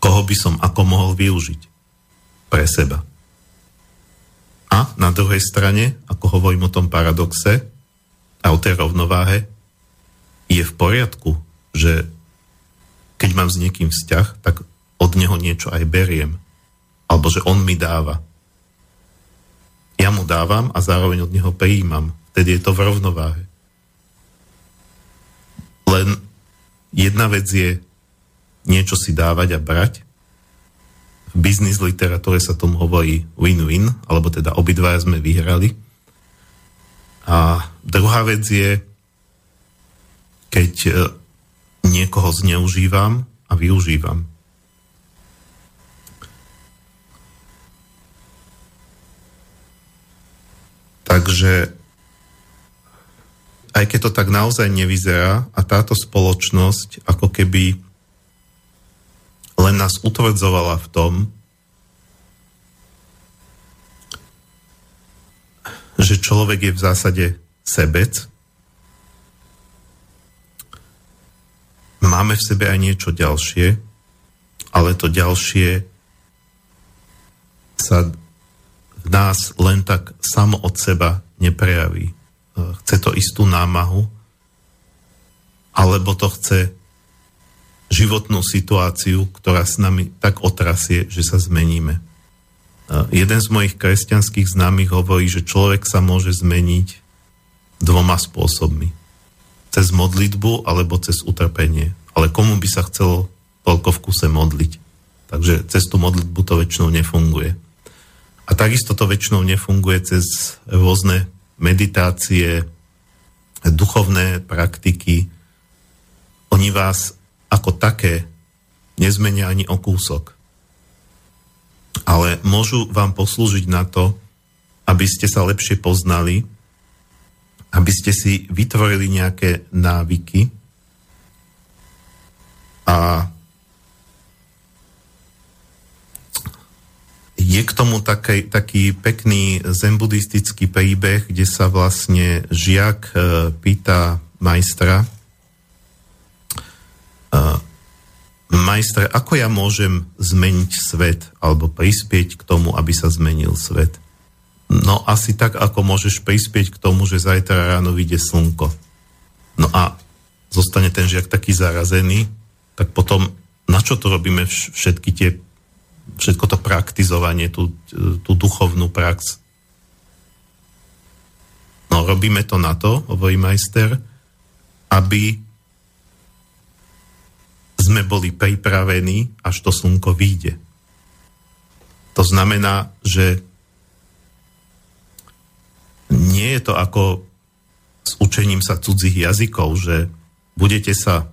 [SPEAKER 1] koho by som ako mohol využiť pre seba. A na druhej strane, ako hovorím o tom paradoxe a o tej rovnováhe, je v poriadku, že keď mám s niekým vzťah, tak od neho niečo aj beriem. Alebo že on mi dáva. Ja mu dávam a zároveň od neho prijímam. Vtedy je to v rovnováhe. Len jedna vec je niečo si dávať a brať. V biznis literatúre sa tomu hovorí win-win, alebo teda obidvaja sme vyhrali. A druhá vec je, keď e, niekoho zneužívam a využívam. Takže aj keď to tak naozaj nevyzerá a táto spoločnosť ako keby len nás utvrdzovala v tom, že človek je v zásade sebec. Máme v sebe aj niečo ďalšie, ale to ďalšie sa v nás len tak samo od seba neprejaví. Chce to istú námahu, alebo to chce životnú situáciu, ktorá s nami tak otrasie, že sa zmeníme. Jeden z mojich kresťanských známych hovorí, že človek sa môže zmeniť dvoma spôsobmi. Cez modlitbu alebo cez utrpenie. Ale komu by sa chcelo toľko v kuse modliť? Takže cez tú modlitbu to väčšinou nefunguje. A takisto to väčšinou nefunguje cez rôzne meditácie, duchovné praktiky. Oni vás ako také nezmenia ani o kúsok. Ale môžu vám poslúžiť na to, aby ste sa lepšie poznali, aby ste si vytvorili nejaké návyky a je k tomu taký, taký pekný zenbuddhistický príbeh, kde sa vlastne žiak e, pýta majstra, majstre, ako ja môžem zmeniť svet alebo prispieť k tomu, aby sa zmenil svet? No asi tak, ako môžeš prispieť k tomu, že zajtra ráno vyjde slnko. No a zostane ten žiak taký zarazený, tak potom na čo to robíme vš- všetky tie všetko to praktizovanie, tú, tú duchovnú prax. No robíme to na to, hovorí majster, aby sme boli pripravení, až to slnko vyjde. To znamená, že nie je to ako s učením sa cudzích jazykov, že budete sa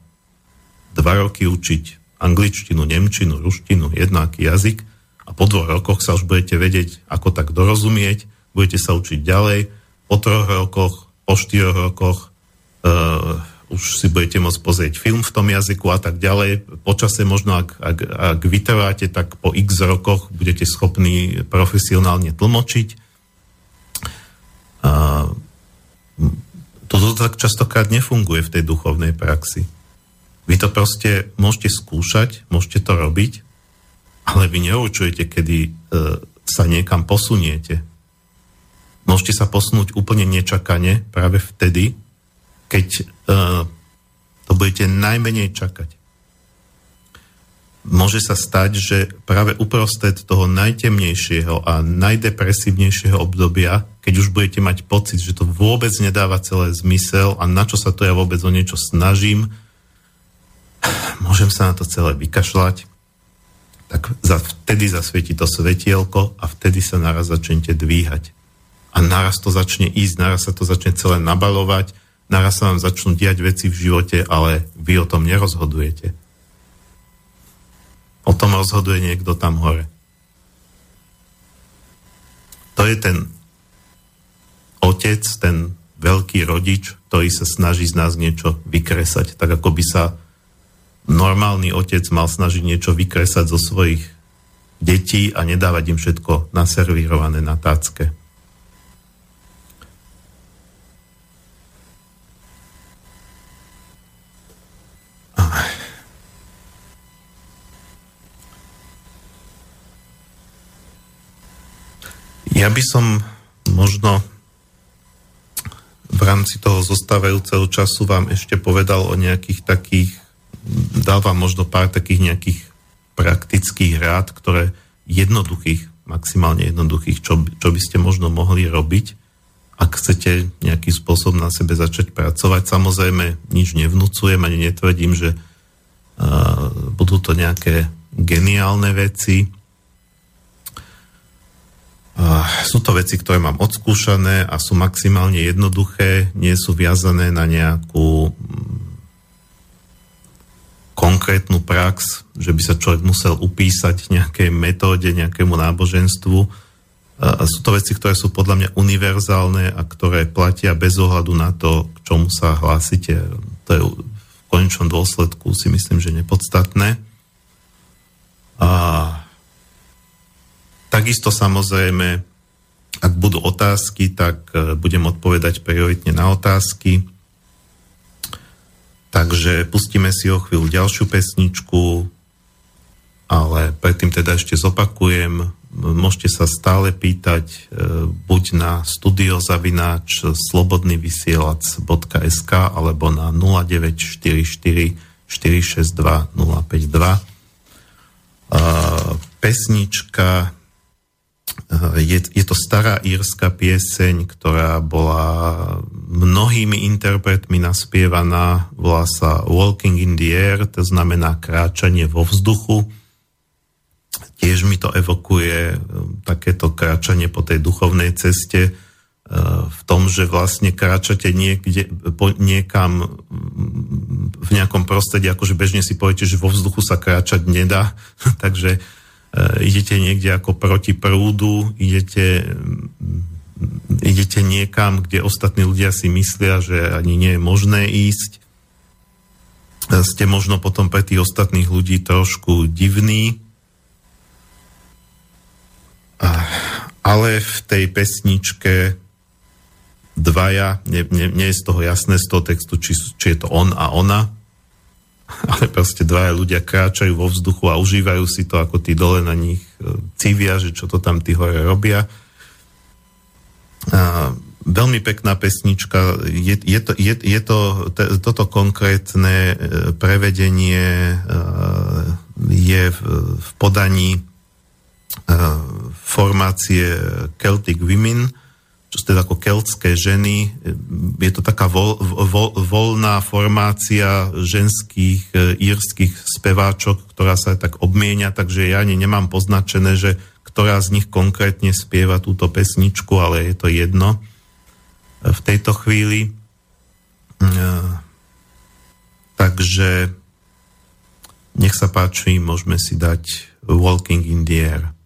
[SPEAKER 1] dva roky učiť angličtinu, nemčinu, ruštinu, jednaký jazyk a po dvoch rokoch sa už budete vedieť, ako tak dorozumieť, budete sa učiť ďalej, po troch rokoch, po štyroch rokoch uh, už si budete môcť pozrieť film v tom jazyku a tak ďalej. Počase možno, ak, ak, ak vytrváte, tak po x rokoch budete schopní profesionálne tlmočiť. toto tak častokrát nefunguje v tej duchovnej praxi. Vy to proste môžete skúšať, môžete to robiť, ale vy neurčujete, kedy e, sa niekam posuniete. Môžete sa posunúť úplne nečakane práve vtedy, keď e, to budete najmenej čakať. Môže sa stať, že práve uprostred toho najtemnejšieho a najdepresívnejšieho obdobia, keď už budete mať pocit, že to vôbec nedáva celé zmysel a na čo sa to ja vôbec o niečo snažím, môžem sa na to celé vykašľať, tak za, vtedy zasvieti to svetielko a vtedy sa naraz začnete dvíhať. A naraz to začne ísť, naraz sa to začne celé nabalovať, naraz sa vám začnú diať veci v živote, ale vy o tom nerozhodujete. O tom rozhoduje niekto tam hore. To je ten otec, ten veľký rodič, ktorý sa snaží z nás niečo vykresať, tak ako by sa normálny otec mal snažiť niečo vykresať zo svojich detí a nedávať im všetko naservírované na tácke. Ja by som možno v rámci toho zostávajúceho času vám ešte povedal o nejakých takých dal vám možno pár takých nejakých praktických rád, ktoré jednoduchých, maximálne jednoduchých, čo, čo by ste možno mohli robiť, ak chcete nejaký spôsob na sebe začať pracovať. Samozrejme, nič nevnúcujem, ani netvrdím, že uh, budú to nejaké geniálne veci. Uh, sú to veci, ktoré mám odskúšané a sú maximálne jednoduché, nie sú viazané na nejakú konkrétnu prax, že by sa človek musel upísať nejakej metóde, nejakému náboženstvu. Sú to veci, ktoré sú podľa mňa univerzálne a ktoré platia bez ohľadu na to, k čomu sa hlásite. To je v konečnom dôsledku si myslím, že nepodstatné. A takisto samozrejme, ak budú otázky, tak e, budem odpovedať prioritne na otázky. Takže pustíme si o chvíľu ďalšiu pesničku, ale predtým teda ešte zopakujem, môžete sa stále pýtať e, buď na studiozavináč slobodnyvysielac.sk alebo na 0944 462 052. Pesnička je, je to stará írska pieseň, ktorá bola mnohými interpretmi naspievaná, volá sa Walking in the Air, to znamená kráčanie vo vzduchu. Tiež mi to evokuje um, takéto kráčanie po tej duchovnej ceste, uh, v tom, že vlastne kráčate niekde, po, niekam v nejakom prostredí, akože bežne si poviete, že vo vzduchu sa kráčať nedá, takže uh, idete niekde ako proti prúdu, idete idete niekam, kde ostatní ľudia si myslia, že ani nie je možné ísť. Ste možno potom pre tých ostatných ľudí trošku divní. Ale v tej pesničke dvaja, nie, nie, nie je z toho jasné z toho textu, či, či je to on a ona, ale proste dvaja ľudia kráčajú vo vzduchu a užívajú si to, ako tí dole na nich e, civia, že čo to tam tí hore robia veľmi pekná pesnička. Je, je, to, je, je to, te, toto konkrétne e, prevedenie e, je v, v podaní formácie Celtic Women, čo ste ako keltské ženy. Je to taká voľ, voľ, voľná formácia ženských írskych speváčok, ktorá sa tak obmienia, takže ja ani nemám poznačené, že ktorá z nich konkrétne spieva túto pesničku, ale je to jedno v tejto chvíli. Takže nech sa páči, môžeme si dať Walking in the Air.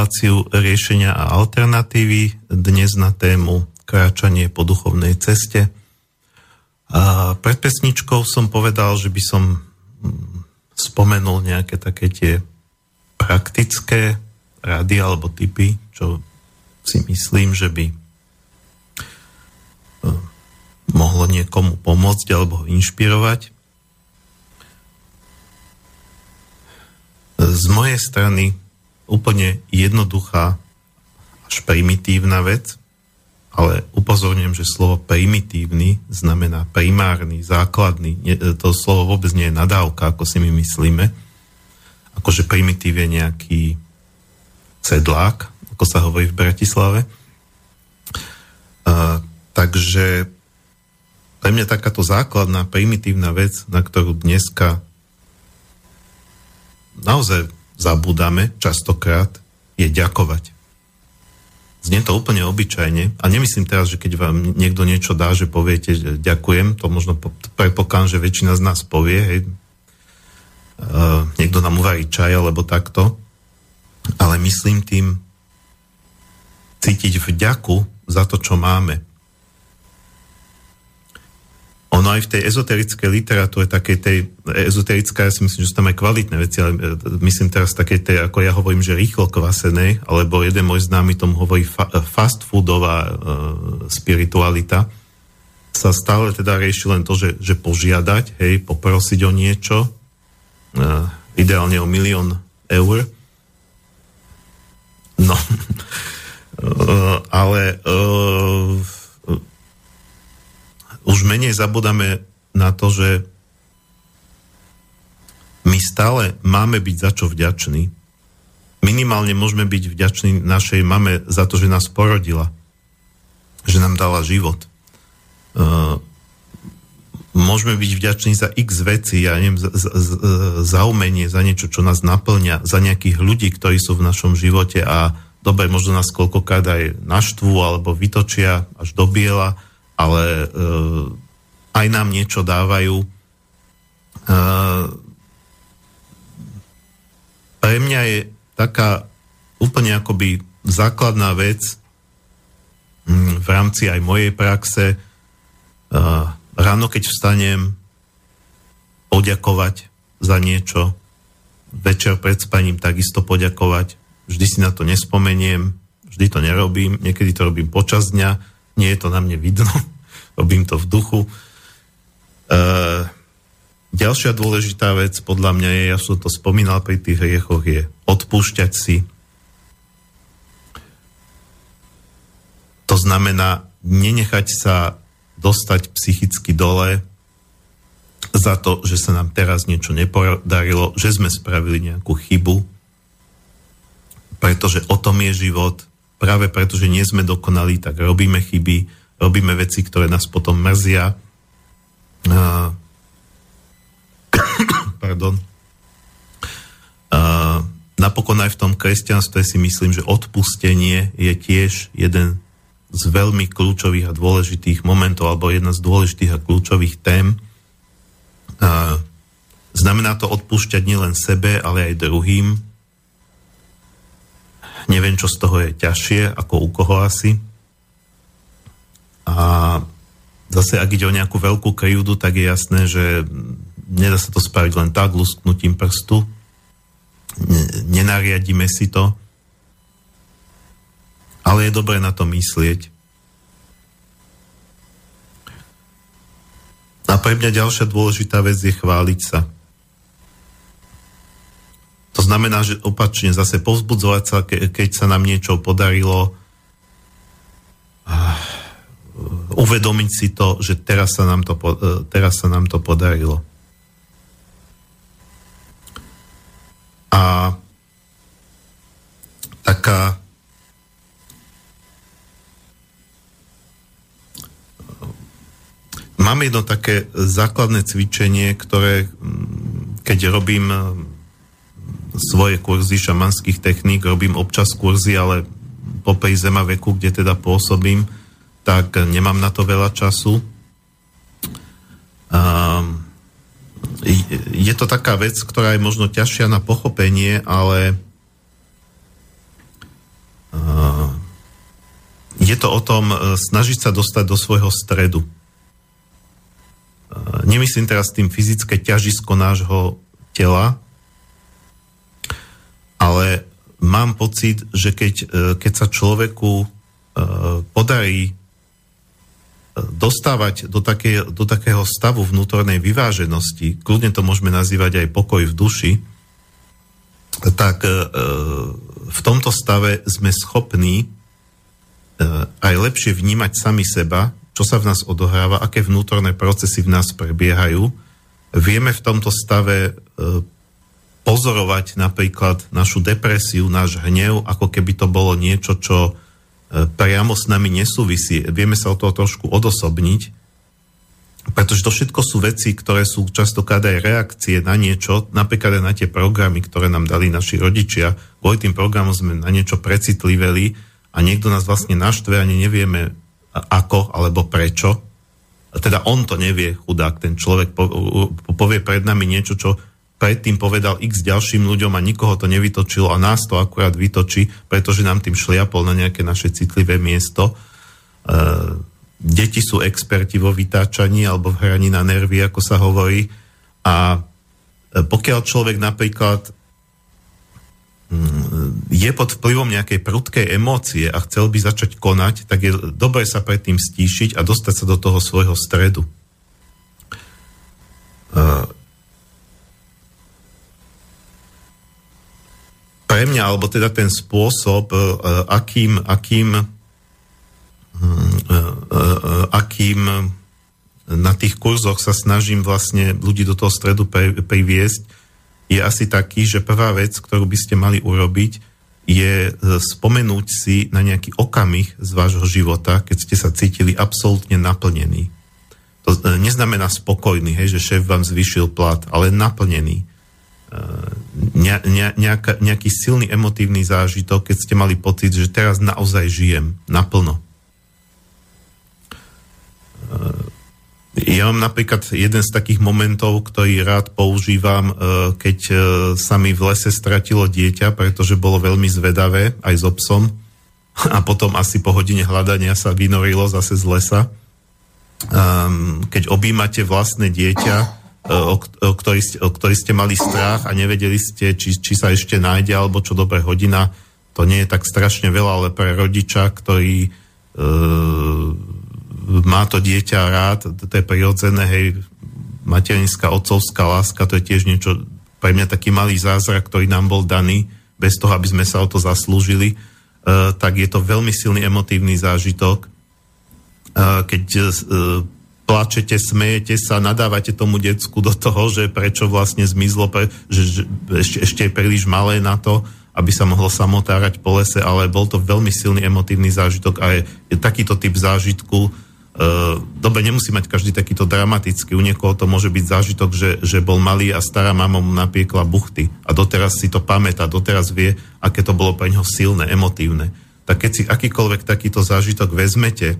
[SPEAKER 1] Reláciu riešenia a alternatívy dnes na tému kráčanie po duchovnej ceste. A pred pesničkou som povedal, že by som mm, spomenul nejaké také tie praktické rady alebo typy, čo si myslím, že by e, mohlo niekomu pomôcť alebo ho inšpirovať. Z mojej strany úplne jednoduchá až primitívna vec, ale upozorňujem, že slovo primitívny znamená primárny, základný. Nie, to slovo vôbec nie je nadávka, ako si my myslíme. Akože primitív je nejaký cedlák, ako sa hovorí v Bratislave. A, takže pre mňa takáto základná, primitívna vec, na ktorú dneska naozaj zabúdame častokrát, je ďakovať. Znie to úplne obyčajne a nemyslím teraz, že keď vám niekto niečo dá, že poviete že ďakujem, to možno predpokladám, že väčšina z nás povie, hej, uh, niekto nám uvarí čaj alebo takto, ale myslím tým cítiť vďaku za to, čo máme. Ono aj v tej ezoterickej literatúre, takej tej ezoterická, ja si myslím, že sú tam aj kvalitné veci, ale e, myslím teraz takej tej, ako ja hovorím, že rýchlo kvasenej, alebo jeden môj známy tomu hovorí fa- fast foodová uh, spiritualita, sa stále teda rieši len to, že, že požiadať, hej, poprosiť o niečo, uh, ideálne o milión eur. No, uh, ale uh, už menej zabudáme na to, že my stále máme byť za čo vďační. Minimálne môžeme byť vďační našej mame za to, že nás porodila. Že nám dala život. Uh, môžeme byť vďační za x veci, ja neviem, za, za, za umenie, za niečo, čo nás naplňa, za nejakých ľudí, ktorí sú v našom živote a dobre, možno nás koľkokrát aj naštvú alebo vytočia až do biela, ale uh, aj nám niečo dávajú. Pre mňa je taká úplne akoby základná vec um, v rámci aj mojej praxe uh, ráno, keď vstanem, poďakovať za niečo, večer pred spaním takisto poďakovať. Vždy si na to nespomeniem, vždy to nerobím, niekedy to robím počas dňa, nie je to na mne vidno, robím to v duchu. E, ďalšia dôležitá vec podľa mňa je, ja som to spomínal pri tých hriechoch, je odpúšťať si. To znamená nenechať sa dostať psychicky dole za to, že sa nám teraz niečo nepodarilo, že sme spravili nejakú chybu, pretože o tom je život, práve preto, že nie sme dokonalí, tak robíme chyby, robíme veci, ktoré nás potom mrzia. pardon. Uh, napokon aj v tom kresťanstve si myslím, že odpustenie je tiež jeden z veľmi kľúčových a dôležitých momentov, alebo jedna z dôležitých a kľúčových tém. Uh, znamená to odpúšťať nielen sebe, ale aj druhým. Neviem, čo z toho je ťažšie, ako u koho asi. A zase, ak ide o nejakú veľkú krivdu, tak je jasné, že nedá sa to spraviť len tak, lusknutím prstu, nenariadíme si to, ale je dobré na to myslieť. A pre mňa ďalšia dôležitá vec je chváliť sa. To znamená, že opačne zase povzbudzovať sa, ke, keď sa nám niečo podarilo, uvedomiť si to, že teraz sa nám to, teraz sa nám to podarilo. A taká Mám jedno také základné cvičenie, ktoré mm, keď robím svoje kurzy šamanských techník, robím občas kurzy, ale po zema veku, kde teda pôsobím, tak nemám na to veľa času. Um, je to taká vec, ktorá je možno ťažšia na pochopenie, ale je to o tom e, snažiť sa dostať do svojho stredu. Nemyslím teraz tým fyzické ťažisko nášho tela, ale mám pocit, že keď, e, keď sa človeku e, podarí dostávať do, také, do takého stavu vnútornej vyváženosti, kľudne to môžeme nazývať aj pokoj v duši, tak e, v tomto stave sme schopní e, aj lepšie vnímať sami seba, čo sa v nás odohráva, aké vnútorné procesy v nás prebiehajú. Vieme v tomto stave e, pozorovať napríklad našu depresiu, náš hnev, ako keby to bolo niečo, čo priamo s nami nesúvisí. Vieme sa o toho trošku odosobniť, pretože to všetko sú veci, ktoré sú častokrát aj reakcie na niečo, napríklad aj na tie programy, ktoré nám dali naši rodičia. Kvôli tým programom sme na niečo precitliveli a niekto nás vlastne naštve, ani nevieme ako alebo prečo. Teda on to nevie, chudák, ten človek povie pred nami niečo, čo predtým povedal x ďalším ľuďom a nikoho to nevytočilo a nás to akurát vytočí, pretože nám tým šliapol na nejaké naše citlivé miesto. E, deti sú experti vo vytáčaní alebo v hraní na nervy, ako sa hovorí. A e, pokiaľ človek napríklad mm, je pod vplyvom nejakej prudkej emócie a chcel by začať konať, tak je dobre sa predtým stíšiť a dostať sa do toho svojho stredu. E, pre mňa, alebo teda ten spôsob, e, e, akým, akým, e, akým na tých kurzoch sa snažím vlastne ľudí do toho stredu priviesť, je asi taký, že prvá vec, ktorú by ste mali urobiť, je spomenúť si na nejaký okamih z vášho života, keď ste sa cítili absolútne naplnený. To neznamená spokojný, hej, že šéf vám zvyšil plat, ale naplnený ne, ne, nejaká, nejaký silný emotívny zážitok, keď ste mali pocit, že teraz naozaj žijem naplno. Ja mám napríklad jeden z takých momentov, ktorý rád používam, keď sa mi v lese stratilo dieťa, pretože bolo veľmi zvedavé, aj s so obsom. A potom asi po hodine hľadania sa vynorilo zase z lesa. Keď objímate vlastné dieťa, o, o, ktorý, ste, o ktorý ste mali strach a nevedeli ste, či, či sa ešte nájde, alebo čo dobre hodina. To nie je tak strašne veľa, ale pre rodiča, ktorý e, má to dieťa rád, to je prirodzené, hej, materinská, otcovská láska, to je tiež niečo, pre mňa taký malý zázrak, ktorý nám bol daný, bez toho, aby sme sa o to zaslúžili, e, tak je to veľmi silný emotívny zážitok, e, keď e, plačete, smejete sa, nadávate tomu decku do toho, že prečo vlastne zmizlo, pre, že, že ešte, ešte je príliš malé na to, aby sa mohlo samotárať po lese, ale bol to veľmi silný emotívny zážitok a je, je takýto typ zážitku, e, dobre, nemusí mať každý takýto dramatický. U niekoho to môže byť zážitok, že, že bol malý a stará mama mu napiekla buchty a doteraz si to pamätá, doteraz vie, aké to bolo pre neho silné, emotívne. Tak keď si akýkoľvek takýto zážitok vezmete,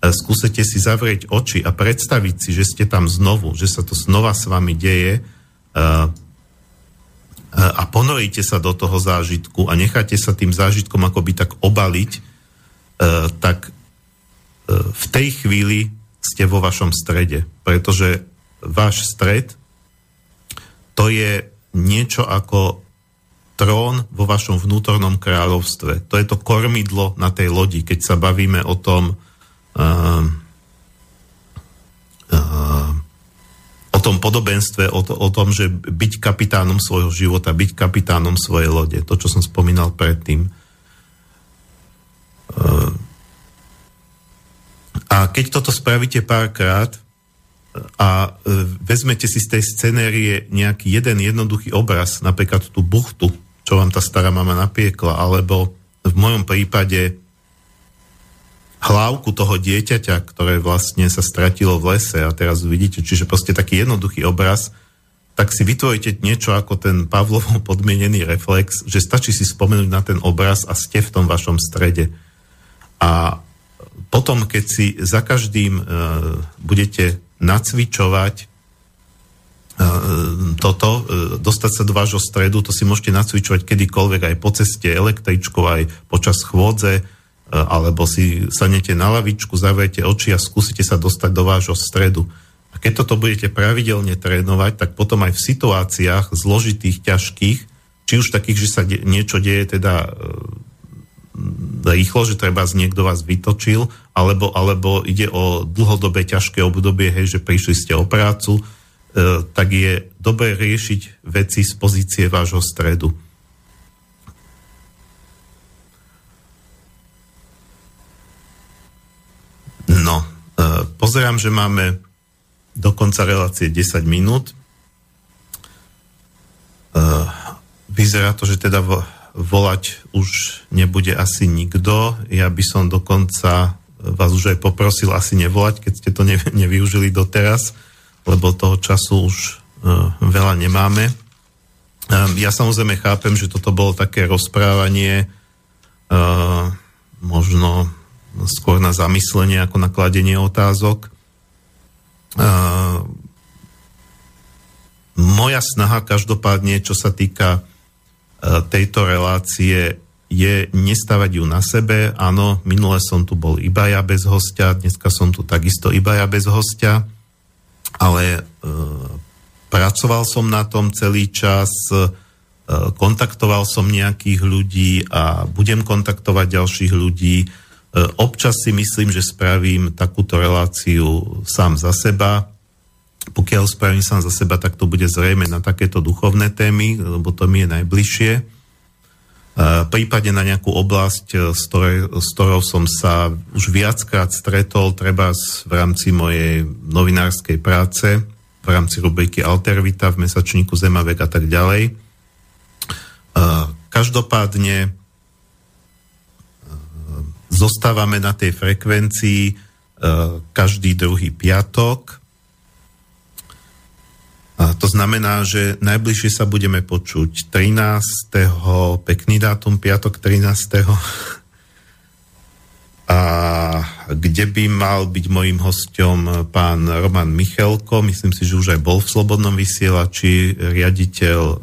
[SPEAKER 1] e, skúsite si zavrieť oči a predstaviť si, že ste tam znovu, že sa to znova s vami deje e, e, a ponoríte sa do toho zážitku a necháte sa tým zážitkom akoby tak obaliť, tak v tej chvíli ste vo vašom strede, pretože váš stred to je niečo ako trón vo vašom vnútornom kráľovstve. To je to kormidlo na tej lodi, keď sa bavíme o tom o tom podobenstve, o, to, o tom, že byť kapitánom svojho života, byť kapitánom svojej lode. To, čo som spomínal predtým. Uh, a keď toto spravíte párkrát a e, vezmete si z tej scenérie nejaký jeden jednoduchý obraz, napríklad tú buchtu, čo vám tá stará mama napiekla, alebo v mojom prípade hlávku toho dieťaťa, ktoré vlastne sa stratilo v lese a teraz vidíte, čiže proste taký jednoduchý obraz, tak si vytvoríte niečo ako ten Pavlovo podmienený reflex, že stačí si spomenúť na ten obraz a ste v tom vašom strede. A potom, keď si za každým uh, budete nacvičovať uh, toto, uh, dostať sa do vášho stredu, to si môžete nacvičovať kedykoľvek, aj po ceste električkou, aj počas chôdze, alebo si sadnete na lavičku, zavriete oči a skúsite sa dostať do vášho stredu. A keď toto budete pravidelne trénovať, tak potom aj v situáciách zložitých, ťažkých, či už takých, že sa de- niečo deje teda rýchlo, že treba z niekto vás vytočil, alebo, alebo ide o dlhodobé ťažké obdobie, hej, že prišli ste o prácu, e, tak je dobré riešiť veci z pozície vášho stredu. No, e, pozerám, že máme do konca relácie 10 minút. E, vyzerá to, že teda volať už nebude asi nikto. Ja by som dokonca vás už aj poprosil asi nevolať, keď ste to ne, nevyužili doteraz, lebo toho času už uh, veľa nemáme. Ja samozrejme chápem, že toto bolo také rozprávanie možno skôr na zamyslenie ako na kladenie otázok. Uh, moja snaha každopádne, čo sa týka E, tejto relácie je nestavať ju na sebe. Áno, minule som tu bol iba ja bez hostia, dneska som tu takisto iba ja bez hostia, ale e, pracoval som na tom celý čas, e, kontaktoval som nejakých ľudí a budem kontaktovať ďalších ľudí. E, občas si myslím, že spravím takúto reláciu sám za seba, pokiaľ spravím sám za seba, tak to bude zrejme na takéto duchovné témy, lebo to mi je najbližšie. Prípadne na nejakú oblasť, e, s, ktorej, s ktorou som sa už viackrát stretol, treba v rámci mojej novinárskej práce, v rámci rubriky Altervita v mesačníku Zemavek a tak ďalej. Každopádne e, zostávame na tej frekvencii e, každý druhý piatok a to znamená, že najbližšie sa budeme počuť 13. pekný dátum, piatok 13. A kde by mal byť mojim hostom pán Roman Michelko, myslím si, že už aj bol v Slobodnom vysielači, riaditeľ e,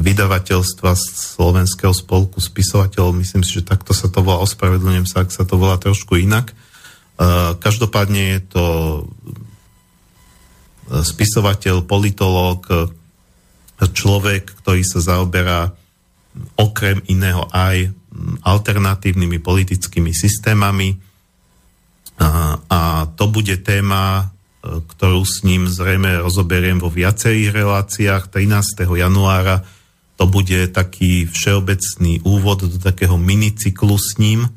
[SPEAKER 1] vydavateľstva Slovenského spolku spisovateľov, myslím si, že takto sa to volá, ospravedlňujem sa, ak sa to volá trošku inak. E, každopádne je to spisovateľ, politológ, človek, ktorý sa zaoberá okrem iného aj alternatívnymi politickými systémami. A, a to bude téma, ktorú s ním zrejme rozoberiem vo viacerých reláciách. 13. januára to bude taký všeobecný úvod do takého minicyklu s ním,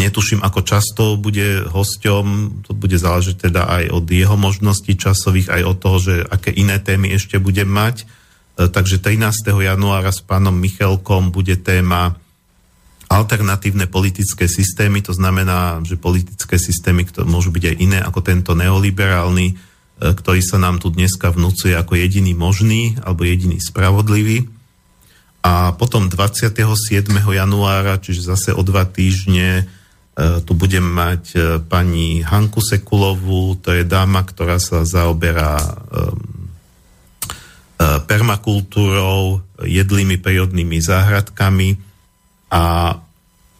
[SPEAKER 1] Netuším, ako často bude hosťom, to bude záležiť teda aj od jeho možností časových, aj od toho, že aké iné témy ešte budem mať. E, takže 13. januára s pánom Michelkom bude téma alternatívne politické systémy, to znamená, že politické systémy, môžu byť aj iné ako tento neoliberálny, ktorý sa nám tu dneska vnúcuje ako jediný možný alebo jediný spravodlivý. A potom 27. januára, čiže zase o dva týždne, e, tu budem mať e, pani Hanku Sekulovú, to je dáma, ktorá sa zaoberá permakultúrou, jedlými prírodnými záhradkami a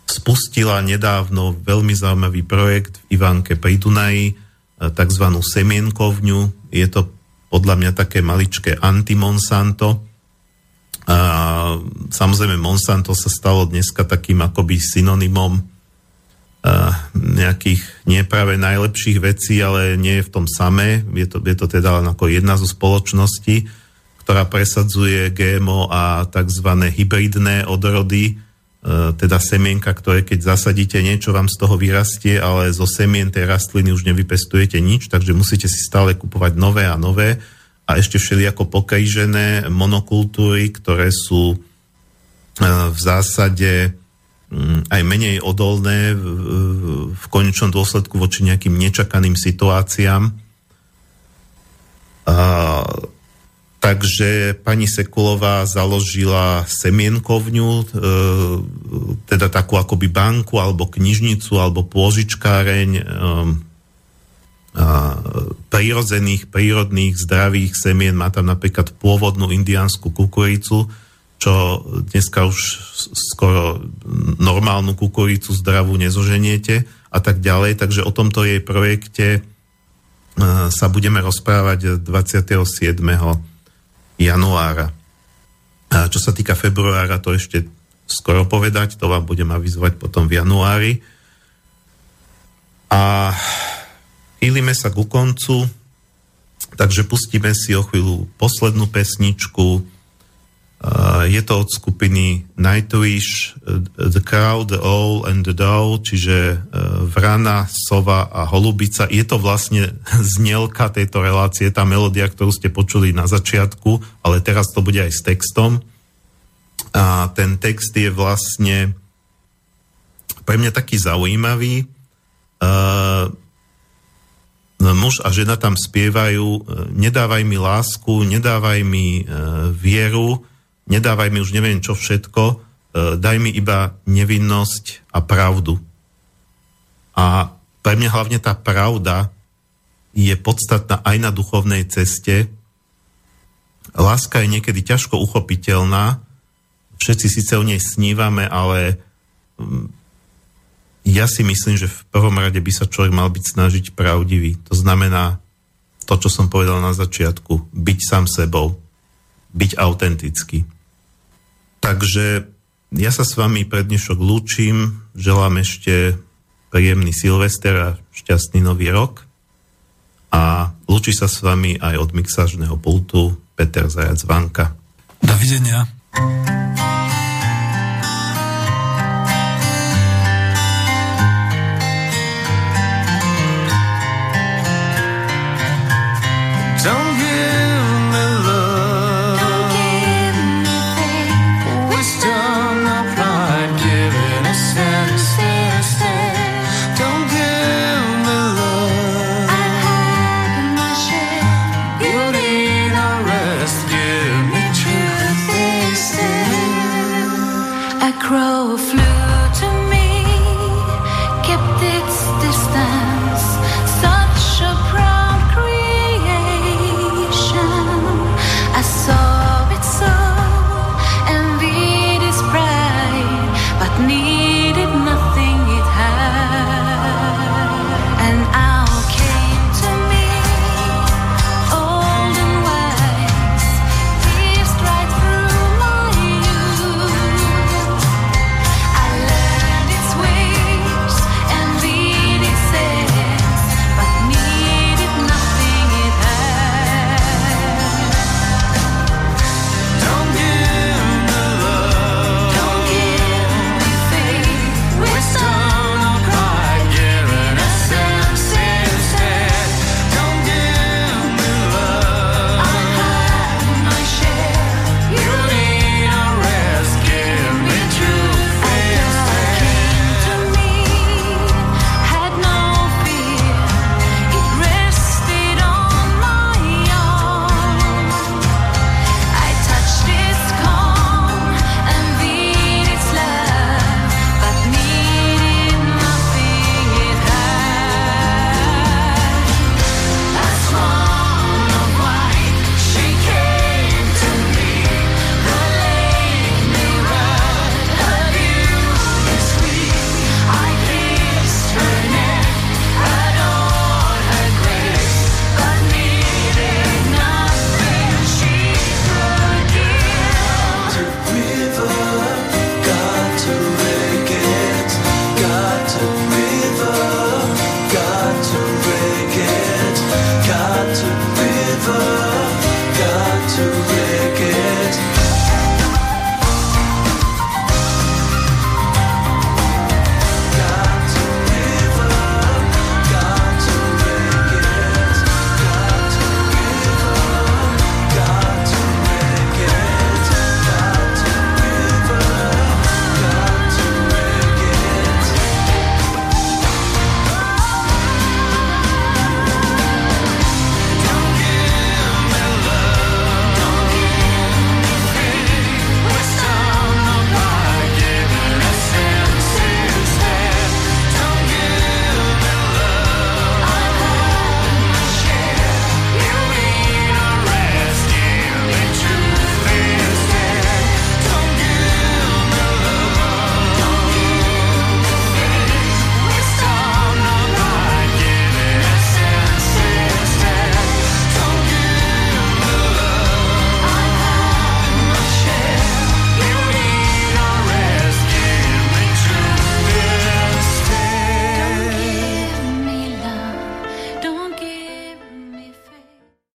[SPEAKER 1] spustila nedávno veľmi zaujímavý projekt v Ivanke pri Dunaji, e, tzv. semienkovňu. Je to podľa mňa také maličké anti-Monsanto. A samozrejme Monsanto sa stalo dneska takým akoby synonymom e, nejakých neprave najlepších vecí, ale nie je v tom samé. Je to, je to teda len ako jedna zo spoločností, ktorá presadzuje GMO a tzv. hybridné odrody, teda semienka, ktoré keď zasadíte niečo, vám z toho vyrastie, ale zo semien tej rastliny už nevypestujete nič, takže musíte si stále kupovať nové a nové a ešte všelijako pokajížené monokultúry, ktoré sú e, v zásade mm, aj menej odolné v konečnom dôsledku voči nejakým nečakaným situáciám. Takže pani Sekulová založila semienkovňu, e, teda takú akoby banku alebo knižnicu alebo pôžičkáreň e, prírodzených, prírodných, zdravých semien. Má tam napríklad pôvodnú indiánsku kukuricu, čo dneska už skoro normálnu kukuricu zdravú nezoženiete a tak ďalej. Takže o tomto jej projekte e, sa budeme rozprávať 27 januára. A čo sa týka februára, to ešte skoro povedať, to vám budem avizovať potom v januári. A chýlime sa ku koncu, takže pustíme si o chvíľu poslednú pesničku, je to od skupiny Nightwish, The Crowd, The Owl and the Dow, čiže e, Vrana, Sova a Holubica. Je to vlastne znielka tejto relácie, tá melódia, ktorú ste počuli na začiatku, ale teraz to bude aj s textom. A ten text je vlastne pre mňa taký zaujímavý. Uh, muž a žena tam spievajú nedávaj mi lásku, nedávaj mi uh, vieru, nedávaj mi už neviem čo všetko, e, daj mi iba nevinnosť a pravdu. A pre mňa hlavne tá pravda je podstatná aj na duchovnej ceste. Láska je niekedy ťažko uchopiteľná, všetci síce o nej snívame, ale mm, ja si myslím, že v prvom rade by sa človek mal byť snažiť pravdivý. To znamená to, čo som povedal na začiatku, byť sám sebou, byť autentický. Takže ja sa s vami pre dnešok lúčim, želám ešte príjemný Silvester a šťastný nový rok. A lúči sa s vami aj od mixážneho pultu Peter Zajac Vanka.
[SPEAKER 4] Dovidenia. Don't